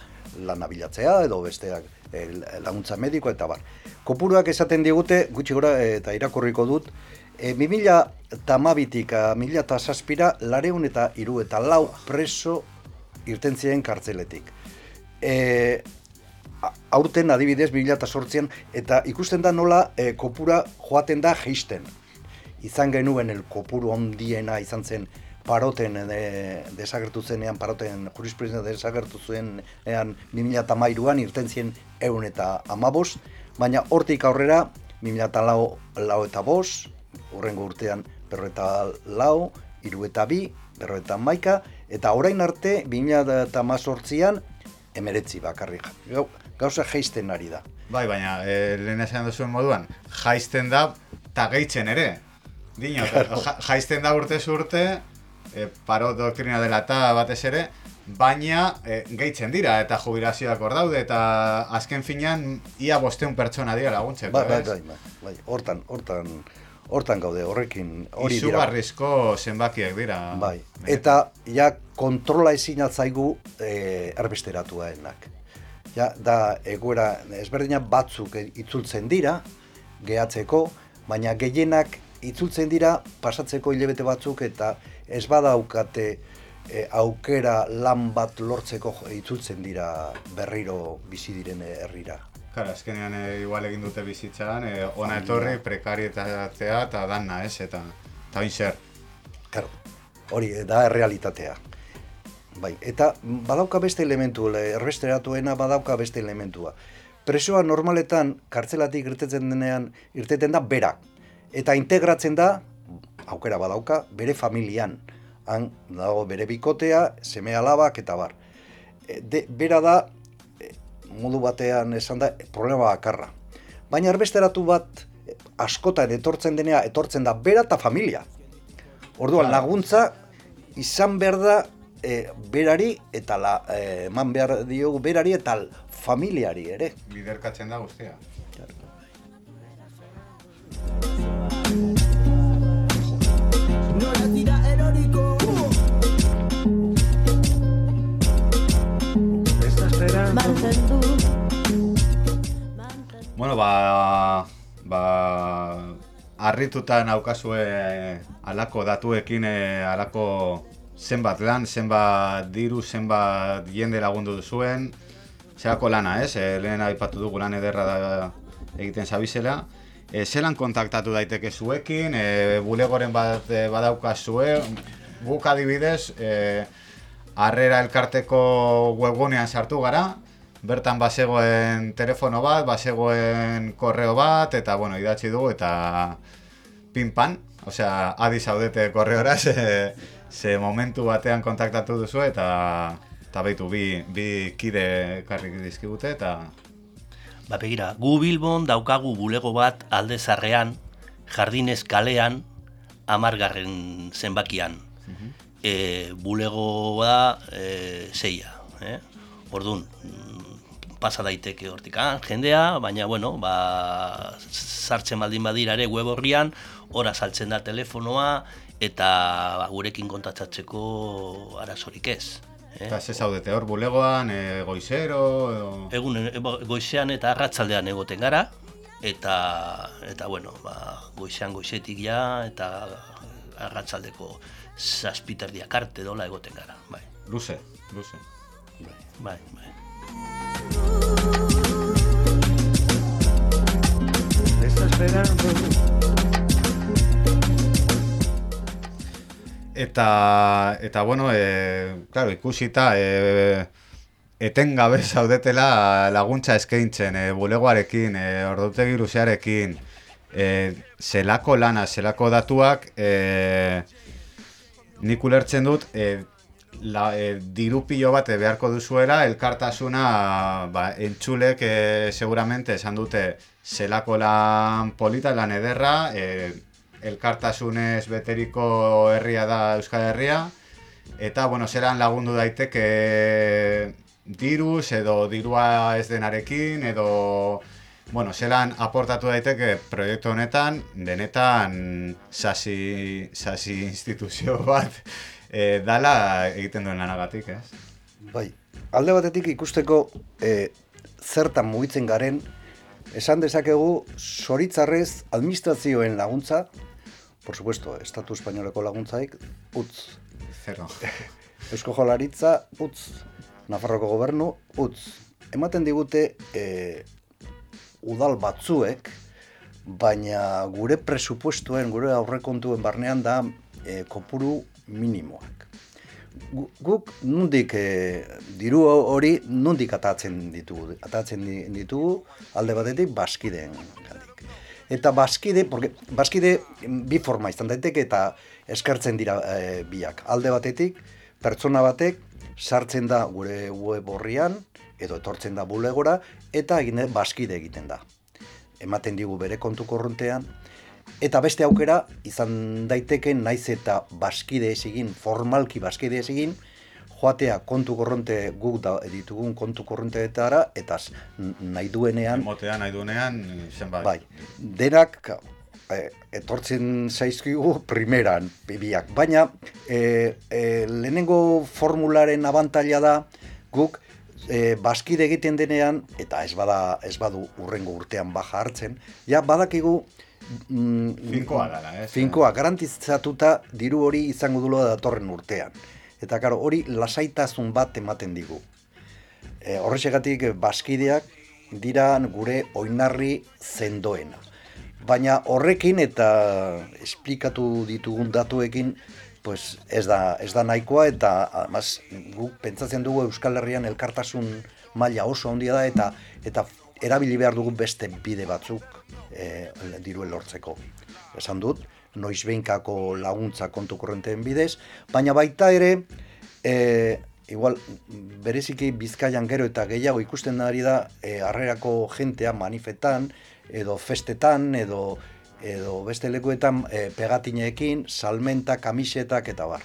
lana bilatzea, edo besteak e, laguntza mediko eta bar. Kopuruak esaten digute, gutxi gora eta irakurriko dut, e, 2000 eta amabitik a 2000 eta zazpira, lareun eta iru eta lau preso irten ziren kartzeletik. E, aurten adibidez 2008an eta ikusten da nola e, kopura joaten da jeisten. Izan genuen el kopuru handiena izan zen paroten e, desagertu zenean, paroten jurisprudentzia desagertu zuenean 2008an irten ziren egun eta amabos, baina hortik aurrera 2008 lau eta bos, urrengo urtean berro eta lau, iru eta bi, berro eta maika, eta orain arte 2008an emeretzi bakarrik. Gauza jeisten ari da. Bai, baina, e, lehen esan duzuen moduan, jaisten da, eta gehitzen ere. Dino, ja, jaisten da urtez urte, e, paro doktrina dela eta batez ere, baina e, gehitzen dira eta jubilazioak hor daude eta azken finean ia bosteun pertsona dira laguntzeko, Bai, bai, bai, bai, bai, hortan, hortan, hortan gaude, horrekin, hori dira. Izugarrizko zenbakiak dira. Bai, eta ja kontrola ezin zaigu e, erbesteratuaenak. Ja, da egoera ezberdina batzuk itzultzen dira, gehatzeko, baina gehienak itzultzen dira pasatzeko hilabete batzuk eta ez badaukate e, aukera lan bat lortzeko itzultzen dira berriro bizi diren herrira. Claro, azkenean e, igual egin dute bizitzan, e, ona etorri, prekarietatea eta dana, ez? Eta, eta oin zer. Claro, hori da errealitatea. Bai, eta badauka beste elementu, le- erbesteratuena badauka beste elementua. Presoa normaletan kartzelatik irtetzen denean irteten da bera. Eta integratzen da, aukera badauka, bere familian. Han dago bere bikotea, seme alabak eta bar. E, De, bera da, e, modu batean esan da, problema bakarra. Baina erbesteratu bat e, askotan etortzen denea, etortzen da bera eta familia. Orduan laguntza izan behar da e, berari eta la, e, eman behar diogu berari eta familiari ere. Biderkatzen da guztia. Bueno, ba, ba, harrituta naukazue alako datuekin, alako zenbat lan, zenbat diru, zenbat jende lagundu duzuen, zerako lana, ez? E, lehen aipatu dugu lan ederra da egiten zabizela. E, zelan kontaktatu daiteke zuekin, e, bulegoren bat e, badaukazue, guk adibidez, e, harrera elkarteko webgunean sartu gara, bertan bazegoen telefono bat, bazegoen korreo bat, eta bueno, idatzi dugu, eta pinpan, osea, adi zaudete korreora, ze, [LAUGHS] ze momentu batean kontaktatu duzu, eta eta baitu, bi, bi kide karrik dizkigute, eta Ba, begira, gu Bilbon daukagu bulego bat alde zarrean, jardinez kalean, amargarren zenbakian. E, bulego da e, zeia. Eh? Orduan, mm, pasa daiteke hortikan, jendea, baina, bueno, ba, sartzen baldin badira ere web horrian, ora saltzen da telefonoa, eta ba, gurekin kontatzatzeko arazorik ez. Eh? eta ze zaudete hor bulegoan, e, goizero, edo... Egun e, goizean eta arratsaldean egoten gara eta eta bueno, ba, goizean goizetik ja eta arratsaldeko zazpiterdiak arte dola egoten gara, bai. Luze, luze. Bai, bai. Eta, eta bueno, e, claro, ikusita, e, etengabe [LAUGHS] zaudetela laguntza eskaintzen, e, bulegoarekin, e, ordutegi luzearekin, e, zelako lana, zelako datuak, e, nik ulertzen dut, e, la, e, diru pilo bat beharko duzuela, elkartasuna ba, entzulek e, seguramente esan dute zelako lan polita, lan ederra, e, elkartasunez beteriko herria da Euskal Herria, eta, bueno, zelan lagundu daiteke diruz, edo dirua ez denarekin, edo, bueno, zelan aportatu daiteke proiektu honetan, denetan sasi, sasi instituzio [LAUGHS] bat e, dala egiten duen lanagatik, ez? Bai, alde batetik ikusteko e, zertan mugitzen garen, esan dezakegu zoritzarrez administrazioen laguntza, por supuesto, Estatu Espainoleko laguntzaik, utz. Zero. [LAUGHS] Eusko Jolaritza, utz. Nafarroko gobernu, utz. Ematen digute e, udal batzuek, baina gure presupuestuen, gure aurrekontuen barnean da e, kopuru minimoak. Gu- Guk nundik e, diru hori nundik atatzen ditugu, atatzen di- ditugu alde batetik baskideen gandik. Eta baskide, porque baskide mm, bi forma izan daiteke eta eskertzen dira e, biak. Alde batetik pertsona batek sartzen da gure web horrian edo etortzen da bulegora eta egin baskide egiten da. Ematen digu bere kontu korrontean eta beste aukera izan daiteke naiz eta baskide ez egin, formalki baskide ez egin, joatea kontu korronte guk da, ditugun kontu korronteetara, eta nahi duenean, Motea nahi duenean, zenbat. bai, denak e, etortzen zaizkigu primeran, biak. Baina, e, e, lehenengo formularen abantaila da, guk e, baskide egiten denean, eta ez bada ez badu urrengo urtean baja hartzen, ja badakigu mm, Finkoa dala, ez? Finkoa, garantizatuta diru hori izango duela datorren urtean. Eta karo, hori lasaitasun bat ematen digu. E, horrexegatik eh, baskideak dira gure oinarri zendoena. Baina horrekin eta esplikatu ditugun datuekin pues ez da, ez da nahikoa eta además guk pentsatzen dugu Euskal Herrian elkartasun maila oso handia da eta eta erabili behar dugu beste bide batzuk e, diruen lortzeko. Esan dut, noiz behinkako laguntza kontu korrenteen bidez, baina baita ere, e, igual, bereziki bizkaian gero eta gehiago ikusten ari da, e, harrerako jentea manifetan, edo festetan, edo edo beste lekuetan e, pegatineekin, salmenta, kamisetak eta bar.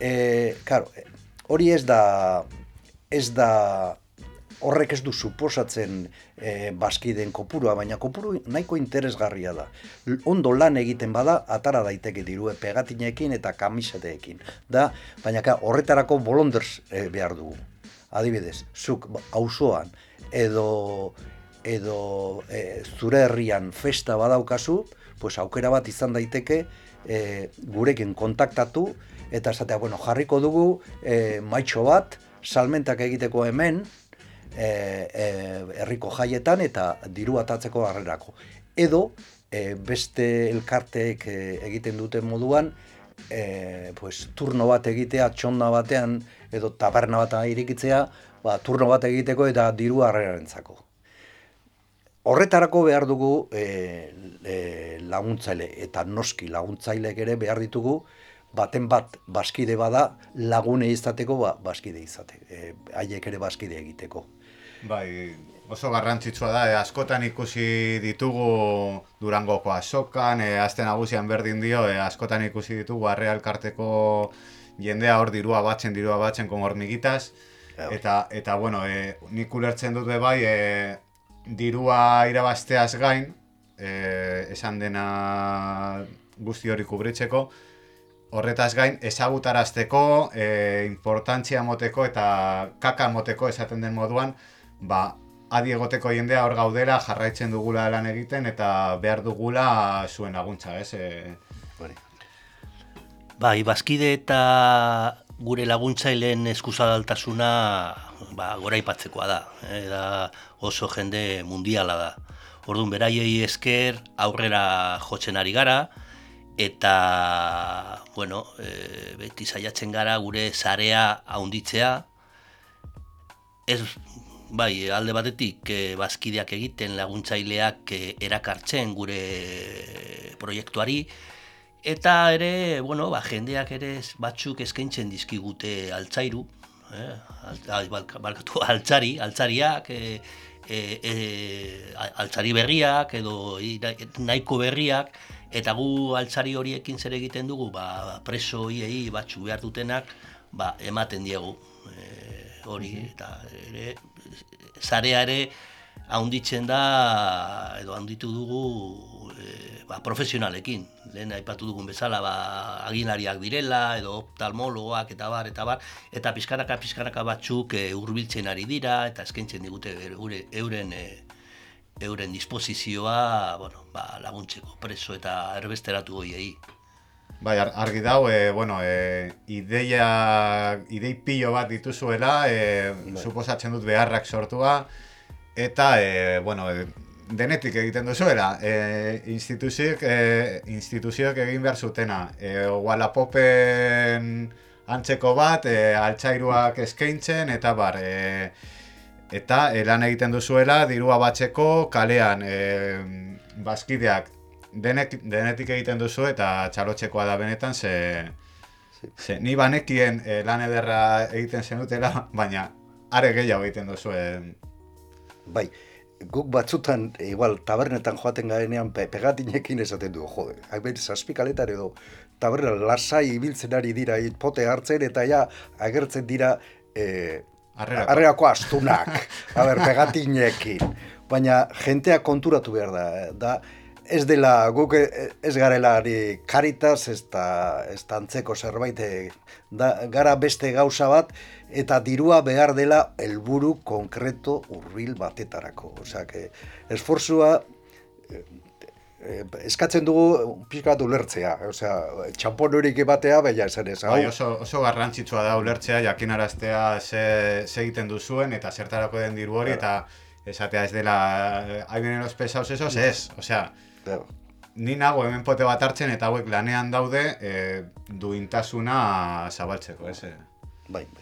E, claro, e, hori ez da ez da horrek ez du suposatzen e, baskiden kopurua, baina kopuru nahiko interesgarria da. Ondo lan egiten bada, atara daiteke dirue pegatineekin eta kamiseteekin. Da, baina ka, horretarako bolonders e, behar dugu. Adibidez, zuk auzoan edo edo e, zure herrian festa badaukazu, pues aukera bat izan daiteke e, gurekin kontaktatu eta esatea, bueno, jarriko dugu e, maitxo bat, salmentak egiteko hemen, herriko jaietan eta diru atatzeko harrerako. Edo, e, beste elkarteek e, egiten duten moduan, e, pues, turno bat egitea, txonna batean, edo taberna bat irikitzea, ba, turno bat egiteko eta diru harrerarentzako. Horretarako behar dugu e, e, laguntzaile eta noski laguntzaileek ere behar ditugu baten bat baskide bada lagune izateko ba, baskide izate, e, haiek ere baskide egiteko. Bai, oso garrantzitsua da, e, askotan ikusi ditugu Durangoko azokan, e, aste nagusian berdin dio, e, askotan ikusi ditugu arrea elkarteko jendea hor dirua batzen, dirua batzen kon hormiguitas, eta, eta bueno, e, nik ulertzen dute bai, e, dirua irabazteaz gain, e, esan dena guzti hori kubritzeko, horretaz gain ezagutarazteko, e, importantzia moteko eta kaka moteko esaten den moduan, ba, adi egoteko jendea hor gaudela jarraitzen dugula lan egiten eta behar dugula zuen laguntza, ez? E, Bai, bazkide eta gure laguntzaileen eskuzadaltasuna ba, goraipatzekoa da. Eh, da oso jende mundiala da. Orduan beraiei esker aurrera jotzen ari gara eta bueno, e, beti saiatzen gara gure zarea haunditzea. Ez bai, alde batetik e, bazkideak egiten laguntzaileak e, erakartzen gure proiektuari. Eta ere, bueno, ba, jendeak ere batzuk eskaintzen dizkigute altzairu, eh? Balkatu [LAUGHS] altzari, altzariak, e, e, e, altzari berriak edo nahiko berriak, eta gu altzari horiekin zer egiten dugu, ba, preso hiei batzu behar dutenak, ba, ematen diegu e, hori, eta ere, zarea ere haunditzen da, edo handitu dugu e, ba, profesionalekin. Lehen aipatu dugun bezala, ba, aginariak direla, edo oftalmologoak eta bar, eta bar, eta pizkanaka pizkanaka batzuk e, hurbiltzen ari dira, eta eskaintzen digute eure, euren e, euren disposizioa bueno, ba, laguntzeko preso eta erbesteratu hoiei. Bai, ar- argi dau, e, bueno, e, ideia, idei pilo bat dituzuela, e, suposatzen dut beharrak sortua, eta, e, bueno, e, denetik egiten duzuela, e, instituzioek, e, instituzioek egin behar zutena, e, Wallapopen antzeko bat, e, altzairuak eskaintzen, eta bar, e, eta e, lan egiten duzuela, dirua batzeko, kalean, e, bazkideak denek, denetik egiten duzu eta txalotxekoa da benetan ze, ze ni banekien eh, lan ederra egiten zenutela, [LAUGHS] baina are gehiago egiten duzuen. Bai, guk batzutan, igual, tabernetan joaten garenean pe, pegatinekin esaten du, jode, hain zazpikaletan edo eta berre, lasai ibiltzen ari dira, pote hartzen, eta ja, agertzen dira, e, Harrerako. harrerako astunak, [LAUGHS] a ber, pegatinekin. Baina jentea konturatu behar da, da ez dela guk ez garelari karitas ez da, ez da antzeko zerbait e, da, gara beste gauza bat eta dirua behar dela helburu konkreto hurbil batetarako. Osea, que esforzua e, e, eskatzen dugu pixka bat ulertzea, osea, txampon horik batea, baina esan ez, hau, Bai, oso, oso garrantzitsua da ulertzea, jakinaraztea ze, ze egiten duzuen eta zertarako den diru hori, eta esatea ez dela, eh, ahí vienen los pesados esos, ez, osea, Claro. ni nago hemen pote bat hartzen eta hauek lanean daude e, duintasuna zabaltzeko, ez? bai, bai,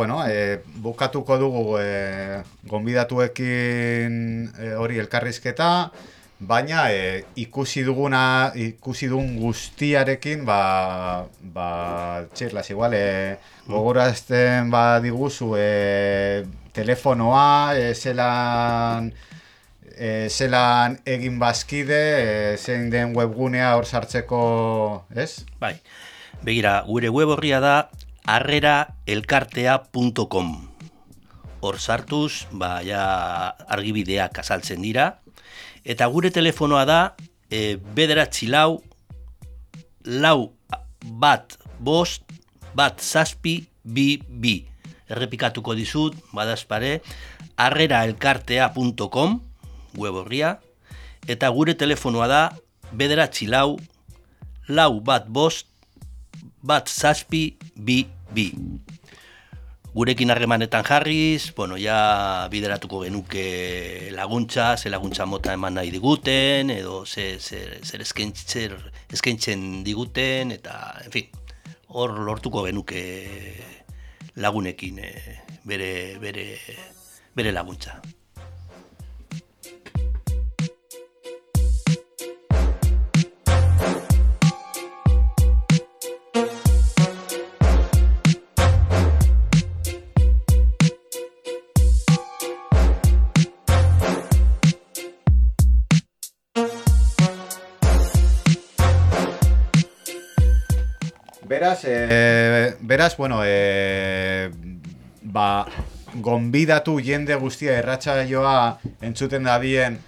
bueno, e, bukatuko dugu e, gonbidatuekin e, hori elkarrizketa, baina e, ikusi duguna, ikusi dugun guztiarekin, ba, ba txirlas, igual, e, gogorazten ba diguzu e, telefonoa, e, zelan, e, zelan egin bazkide, e, zein den webgunea hor sartzeko, ez? Bai, begira, gure web horria da harreraelkartea.com Hor sartuz, ba, ja argibideak azaltzen dira, eta gure telefonoa da e, bederatzi lau, lau bat bost, bat zazpi, bi, bi. Errepikatuko dizut, badazpare, harreraelkartea.com web horria, eta gure telefonoa da bederatzi lau, lau bat bost, bat zazpi, bi, bi. Gurekin harremanetan jarriz, bueno, ja bideratuko genuke laguntza, ze laguntza mota eman nahi diguten, edo ze, zer, zer eskaintzer, eskaintzen diguten, eta, en fin, hor lortuko genuke lagunekin eh, bere, bere, bere laguntza. Beraz, e, beraz, bueno, e, ba, gonbidatu jende guztia erratsaioa entzuten da bien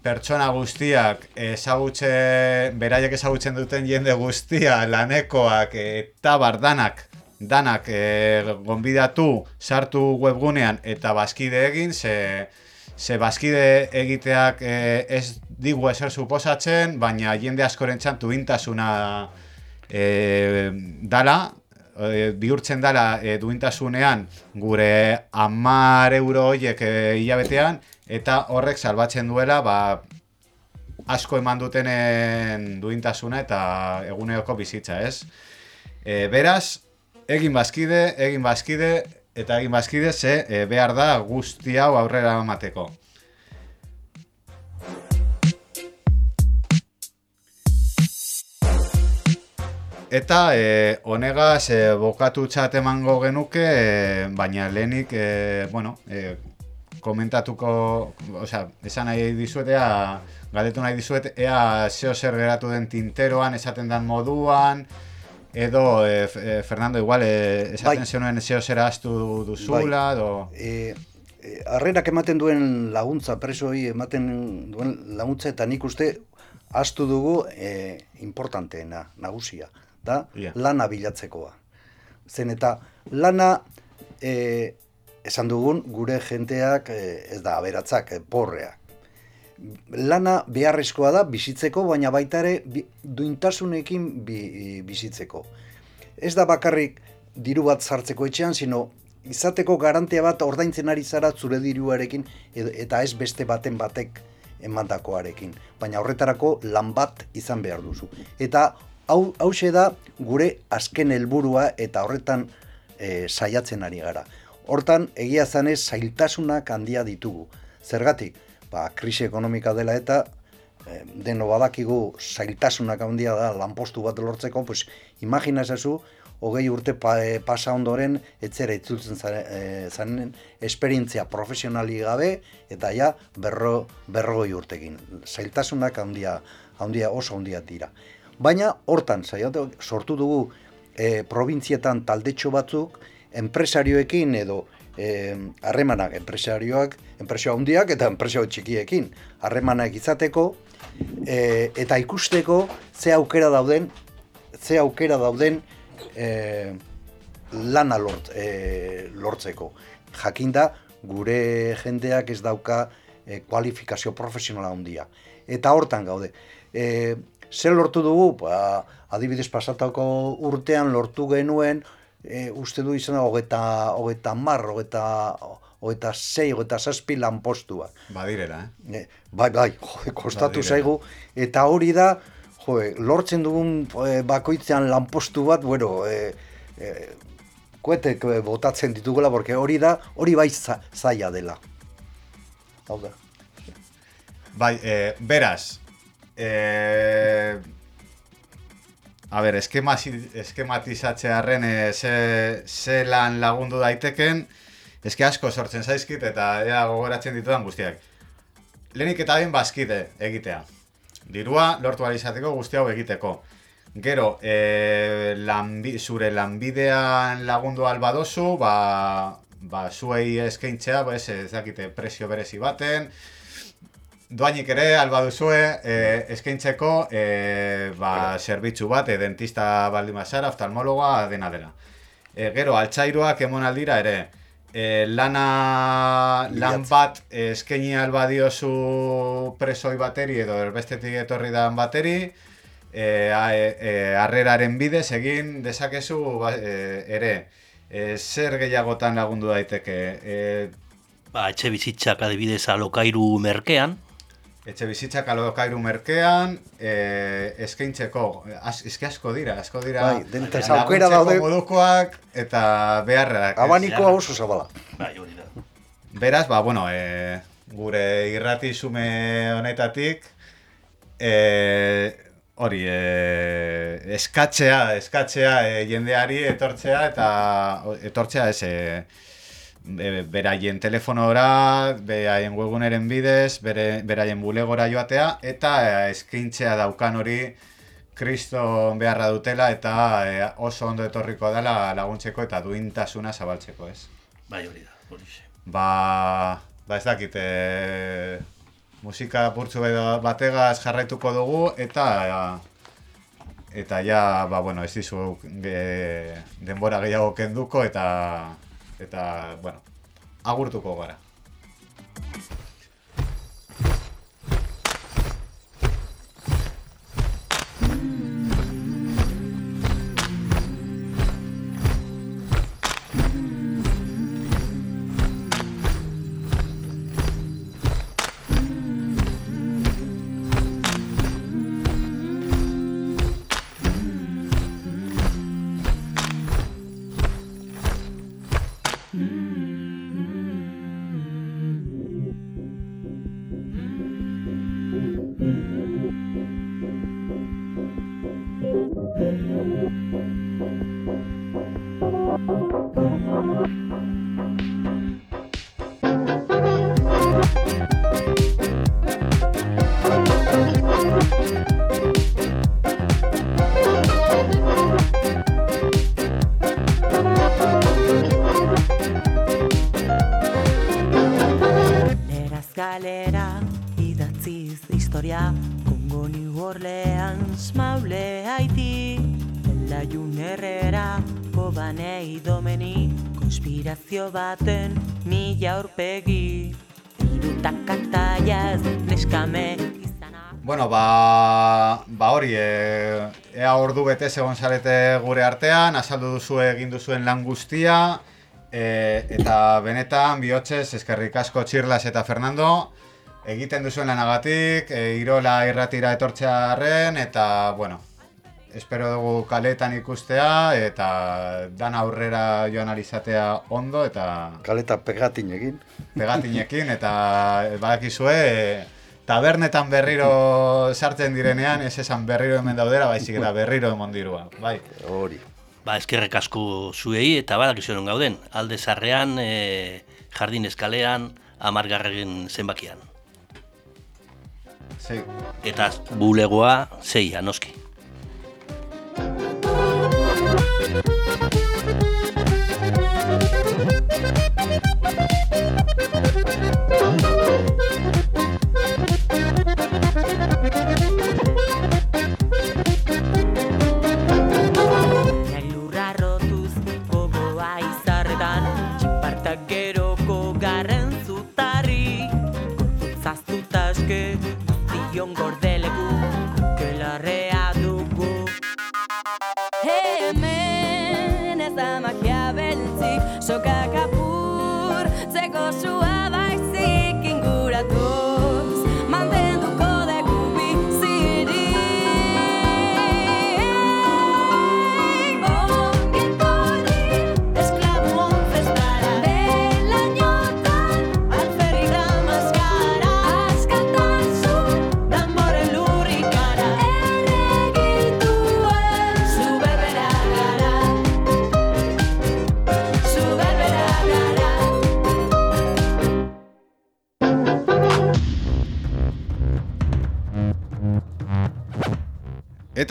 pertsona guztiak ezagutze, beraiek ezagutzen duten jende guztia, lanekoak eta bardanak, danak e, gonbidatu sartu webgunean eta bazkide egin, ze, ze bazkide egiteak e, ez digu ezer suposatzen, baina jende askoren txantu intasuna e, dala, e, bihurtzen dala e, duintasunean gure amar euro horiek e, hilabetean, eta horrek salbatzen duela, ba, asko eman dutenen duintasuna eta eguneoko bizitza, ez? E, beraz, egin bazkide, egin bazkide, eta egin bazkide, ze e, behar da guzti hau aurrera emateko. Eta e, honegaz e, bokatu txat emango genuke, e, baina lehenik, e, bueno, e, komentatuko, osea, esan nahi dizuet, ea, galdetu nahi dizuet, ea zeo zer geratu den tinteroan, esaten dan moduan, edo, e, e, Fernando, igual, e, esaten bai. zenuen zeo zer astu duzula, bai. edo... E, e, arrerak ematen duen laguntza, presoi ematen duen laguntza, eta nik uste, astu dugu e, importanteena, nagusia da yeah. lana bilatzekoa. Zen eta lana e, esan dugun gure jenteak e, ez da aberatzak, e, porreak. Lana beharrezkoa da bizitzeko, baina baita ere duintasunekin bi, bizitzeko. Ez da bakarrik diru bat sartzeko etxean, sino izateko garantia bat ordaintzen ari zara zure diruarekin eta ez beste baten batek emandakoarekin. Baina horretarako lan bat izan behar duzu. Eta hau hause da gure azken helburua eta horretan e, saiatzen ari gara. Hortan egia zanez zailtasunak handia ditugu. Zergatik, ba, krisi ekonomika dela eta e, deno badakigu zailtasunak handia da lanpostu bat lortzeko, pues, imagina esazu, hogei urte pa, e, pasa ondoren etzera itzultzen zanen esperientzia profesionali gabe eta ja berro, berrogoi urtekin. Zailtasunak handia, handia oso handia dira. Baina hortan, saiatu sortu dugu e, provintzietan taldetxo batzuk, enpresarioekin edo e, harremanak enpresarioak, enpresio handiak eta enpresio txikiekin harremanak izateko e, eta ikusteko ze aukera dauden ze aukera dauden e, lana lort, e, lortzeko. Jakinda gure jendeak ez dauka e, kualifikazio profesionala handia. Eta hortan gaude. E, zer lortu dugu? Ba, adibidez pasatako urtean lortu genuen, e, uste du izan hogeta, hogeta mar, hogeta, hogeta zei, hogeta zazpi lanpostua. Badirera, eh? E, bai, bai, jode, kostatu zaigu. Eta hori da, jode, lortzen dugun e, bakoitzean lanpostu bat, bueno, e, e, koetek botatzen ditugula, porque hori da, hori bai zaila dela. Hau da. Bai, e, beraz, Eh, a ber, eskematizatzearen e, ze, ze lan lagundu daiteken, eske asko sortzen zaizkit eta ea gogoratzen ditudan guztiak. Lehenik eta ben bazkide egitea. Dirua lortu izateko guzti hau egiteko. Gero, e, lanbi, zure lanbidean lagundu albadozu, ba, ba zuei eskaintzea, ba, ez, ez dakite presio berezi baten, Doainik ere, alba duzue, eh, eskaintzeko eh, ba, zerbitzu bat, eh, dentista baldin bazara, oftalmologa, dena dela. Eh, gero, altzairuak emon aldira ere, eh, lana, lan bat eskaini alba diozu presoi bateri edo erbestetik etorri dan bateri, eh, eh, arreraren bidez egin dezakezu ba, eh, ere. Eh, zer gehiagotan lagundu daiteke? Eh, ba, etxe bizitzak adibidez alokairu merkean, Etxe bizitzak alokairu merkean, eh, eskaintzeko, az, eske asko dira, asko dira, bai, dentez aukera daude, modukoak eta beharrak. Abanikoa oso zabala. Bai, hori da. Beraz, ba, bueno, eh, gure irrati sume honetatik, eh, hori, eh, eskatzea, eskatzea eh, jendeari etortzea eta etortzea ez, eh, beraien telefonora, beraien webguneren bidez, bere, beraien bulegora joatea, eta eh, eskaintzea daukan hori kriston beharra dutela eta e, oso ondo etorriko dela laguntzeko eta duintasuna zabaltzeko, ez? Bai, hori da, hori xe. Ba, ba ez dakit, e, musika purtsu bategaz jarraituko dugu eta eta ja, ba, bueno, ez dizu ge, denbora gehiago kenduko eta eta, bueno, agurtuko gara. Bete egon zarete gure artean, azaldu duzu egin duzuen lan guztia, e, eta benetan bihotzez eskerrik asko Txirlas eta Fernando, egiten duzuen lanagatik, e, Irola irratira etortzearen, eta, bueno, espero dugu kaletan ikustea, eta dan aurrera joan alizatea ondo, eta... Kaleta pegatin egin. Pegatinekin, eta badakizue, tabernetan berriro sartzen direnean, ez esan berriro hemen daudera, baizik eta berriro emon dirua, bai. Hori. Ba, eskerrek asko zuei eta badakizunen gauden. Alde zarrean, e, jardin eskalean, amargarren zenbakian. Sei. Eta bulegoa zeia, noski.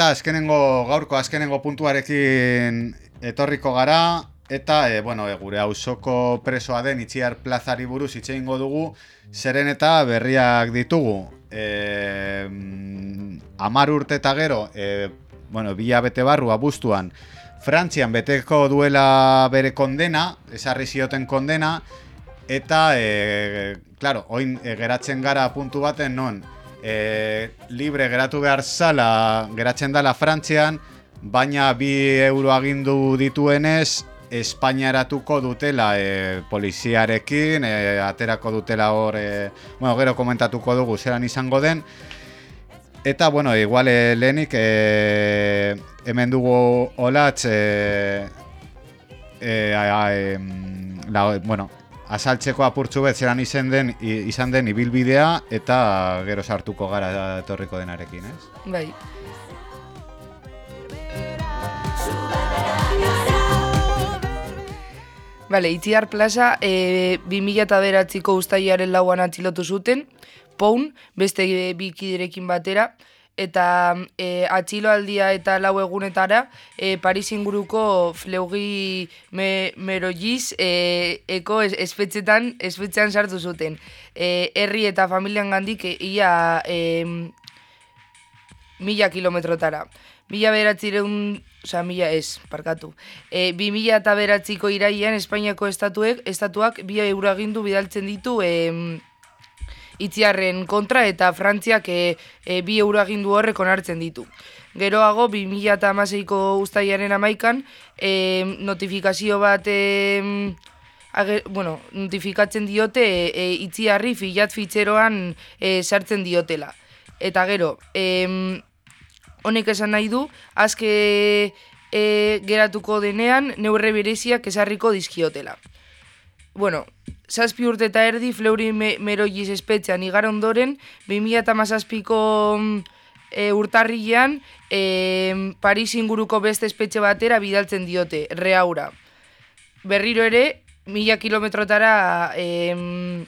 Eta azkenengo gaurko azkenengo puntuarekin etorriko gara eta e, bueno, e, gure auzoko presoa den Itziar Plazari buruz hitze egingo dugu zeren eta berriak ditugu. E, amar urte eta gero, e, bueno, bila bete barru abuztuan, Frantzian beteko duela bere kondena, esarri zioten kondena, eta, e, claro, oin e, geratzen gara puntu baten non, e, libre geratu behar zala geratzen dala Frantzian, baina bi euro agindu dituenez, Espainiaratuko dutela e, poliziarekin, e, aterako dutela hor, e, bueno, gero komentatuko dugu zelan izango den, Eta, bueno, igual eh, lehenik eh, hemen dugu olatz eh, eh, a- em, la, bueno, azaltzeko apurtzu bet zelan izan den, izan den ibilbidea eta gero sartuko gara etorriko denarekin, ez? Bai. Bale, Itziar Plaza e, 2009ko ustaiaren lauan atxilotu zuten, Poun, beste bi kiderekin batera, eta e, atxiloaldia eta lau egunetara e, Paris inguruko fleugi me, merogiz e, eko es, espetxetan, espetxean sartu zuten. E, herri eta familian gandik e, ia e, mila kilometrotara. Mila beratzireun, oza, mila ez, parkatu. E, bi mila eta beratziko iraian Espainiako estatuek, estatuak bi euroagindu bidaltzen ditu e, itziarren kontra eta Frantziak e, e, bi euroagindu horrek onartzen ditu. Geroago, 2008ko ustaiaren amaikan, e, notifikazio bat e, age, bueno, notifikatzen diote e, e, itziarri filat fitxeroan e, sartzen diotela. Eta gero, em, honek esan nahi du, azke e, geratuko denean neurre bereziak esarriko dizkiotela. Bueno, zazpi urte eta erdi fleuri me, meroiz espetxean igar ondoren, 2008ko e, urtarrilean e, Paris inguruko beste espetxe batera bidaltzen diote, reaura. Berriro ere, mila kilometrotara em,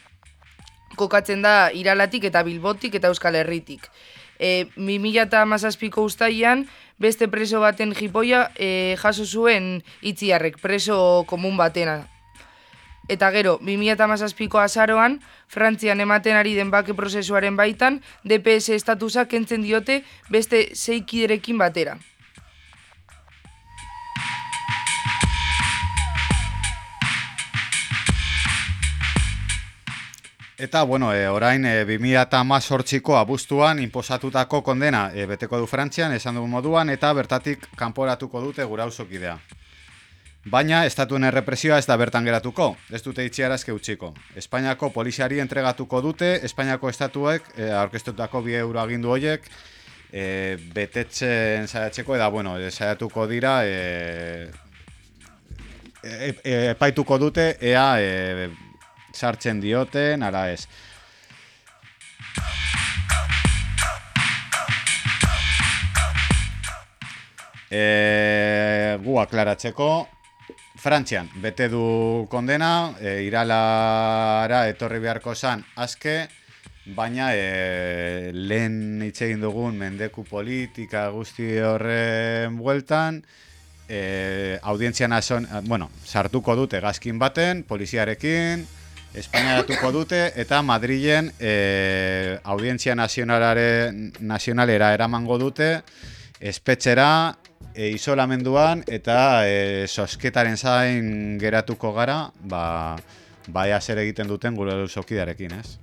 kokatzen da iralatik eta bilbotik eta euskal herritik. E, 2008ko ustaian, beste preso baten jipoia e, jaso zuen itziarrek, preso komun batena. Eta gero, 2008ko azaroan, Frantzian ematen ari den bake prozesuaren baitan, DPS estatusa kentzen diote beste zeikiderekin batera. Eta, bueno, e, orain e, 2018ko abuztuan inposatutako kondena e, beteko du Frantzian, esan dugu moduan, eta bertatik kanporatuko dute gura usokidea. Baina, estatuen errepresioa ez da bertan geratuko, ez dute itxiarazke utziko. Espainiako poliziari entregatuko dute, Espainiako estatuek e, aurkeztutako bi euro agindu hoiek, e, betetzen saiatzeko, eta, bueno, e, saiatuko dira, e, e, e, dute, ea e, sartzen dioten, ara ez. E, gu aklaratzeko, Frantzian, bete du kondena, e, iralara etorri beharko zan azke, baina e, lehen hitz egin dugun mendeku politika guzti horren bueltan, e, audientzia nazon, bueno, sartuko dute gazkin baten, poliziarekin, Espainiaratuko dute eta Madrilen e, audientzia nazionalare, nazionalera eramango dute espetxera, e, isolamenduan eta e, sosketaren zain geratuko gara, ba, baia zer egiten duten gure sokidarekin, ez?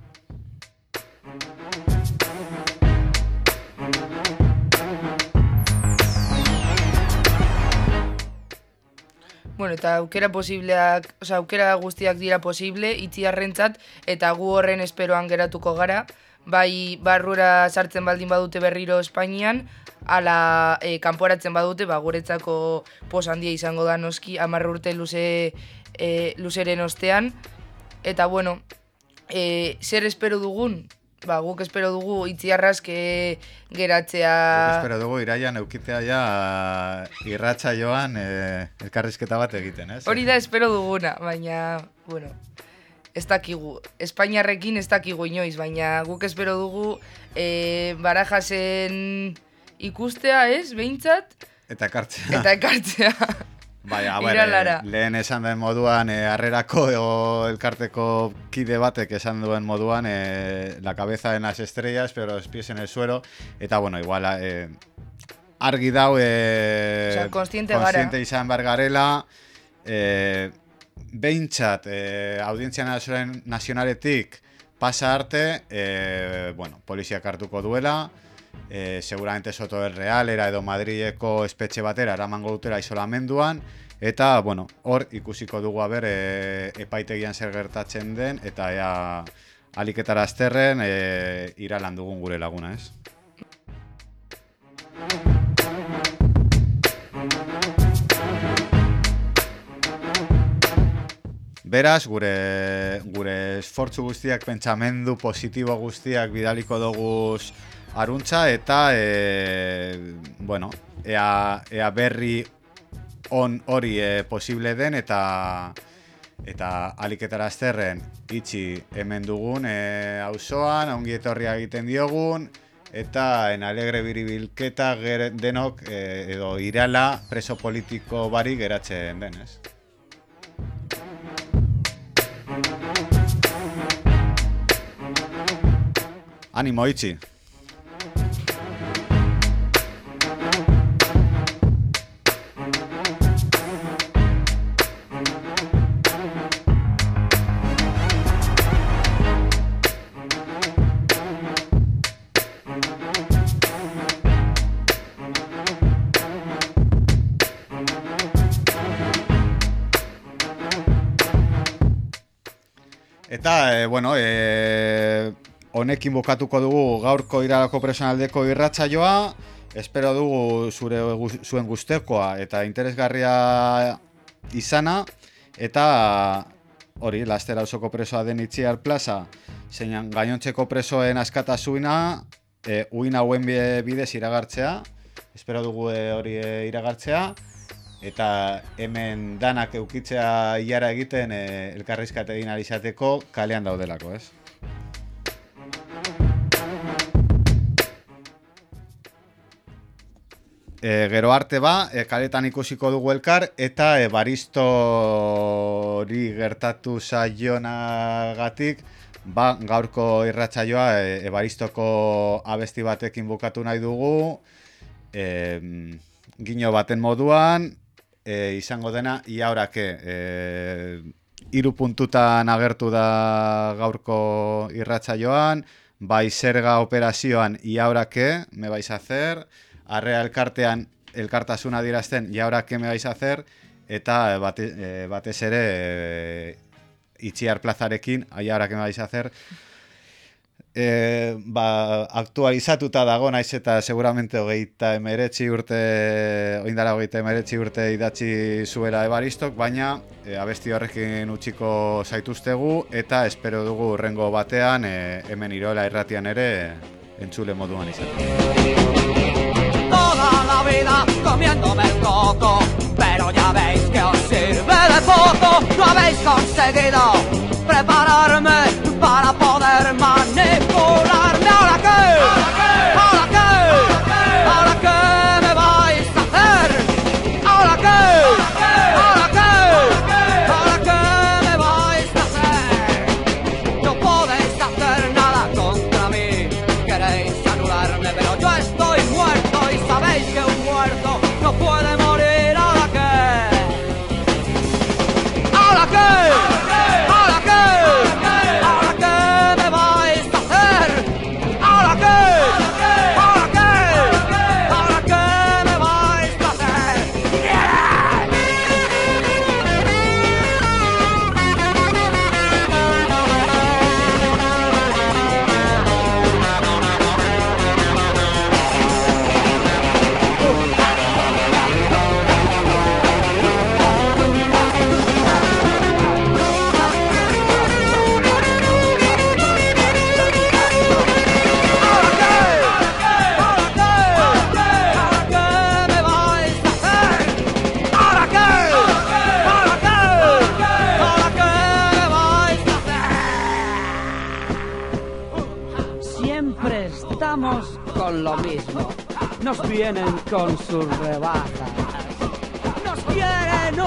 Bueno, eta aukera posibleak, oza, aukera guztiak dira posible, itziarrentzat, eta gu horren esperoan geratuko gara, bai barrura sartzen baldin badute berriro Espainian, ala e, kanporatzen badute, ba, guretzako pos handia izango da noski, hamar urte luze, e, luzeren ostean, eta bueno, e, zer espero dugun? Ba, guk espero dugu itziarrazke geratzea... Guk espero dugu iraian eukitea ja irratxa joan e, elkarrizketa bat egiten, ez? Hori da espero duguna, baina, bueno, ez dakigu. Espainiarrekin ez dakigu inoiz, baina guk espero dugu e, barajasen ikustea, ez, behintzat? Eta ekartzea. Eta ekartzea. Bai, a ber, Iralara. eh, lehen esan den moduan, eh, harrerako o elkarteko kide batek esan duen moduan, eh, la cabeza en las estrellas, pero los pies en el suelo, eta bueno, igual, eh, argi dau, eh, Osea, kontziente gara. kontziente izan behar garela, eh, behintzat, eh, audientzia nazionaletik pasa arte, eh, bueno, poliziak hartuko duela, eh, seguramente Soto del Real era edo Madrileko espetxe batera eramango dutela isolamenduan eta bueno, hor ikusiko dugu aber e, epaitegian zer gertatzen den eta ea aliketara azterren e, iralan dugun gure laguna, ez? Beraz, gure, gure esfortzu guztiak, pentsamendu positibo guztiak bidaliko doguz aruntza eta e, bueno, ea, ea berri on hori e, posible den eta eta aliketara azterren itxi hemen dugun e, auzoan, ongi etorria egiten diogun eta en alegre biribilketa denok eh, edo irala preso politiko bari geratzen denez. Animo itxi! Eta, e, bueno, e, honekin bukatuko dugu gaurko iralako personaldeko irratsaioa. Espero dugu zure zuen gustekoa eta interesgarria izana. Eta hori, lastera osoko presoa den Itziar Plaza, zeinan gainontzeko presoen askatasuna, e, uin hauen bide- bidez iragartzea. Espero dugu e, hori e, iragartzea. Eta hemen danak eukitzea iara egiten e, elkarrizkate egin ari izateko kalean daudelako, ez? E, gero arte ba, e, kaletan ikusiko dugu elkar, eta e, baristori gertatu saionagatik, ba, gaurko irratsaioa e, e, baristoko abesti batekin bukatu nahi dugu, e, gino baten moduan, e, izango dena, ia horake, e, hiru puntutan agertu da gaurko irratsaioan, bai zerga operazioan ia horake, me a hacer, arrea elkartean elkartasuna adierazten ia horake me vais a hacer, eta bate, e, batez ere e, itxiar plazarekin, ia horake me vais a hacer, e, ba, aktualizatuta dago naiz eta seguramente hogeita emeretzi urte oindara hogeita emeretzi urte idatzi zuela ebaristok, baina e, abesti horrekin utziko zaituztegu eta espero dugu urrengo batean e, hemen irola irratian ere entzule moduan izan. Comiéndome el coco Pero ya veis que os sirve de poco No habéis conseguido prepararme para poder manipularme ¿Ahora qué? Vienen con sus rebajas. Nos quieren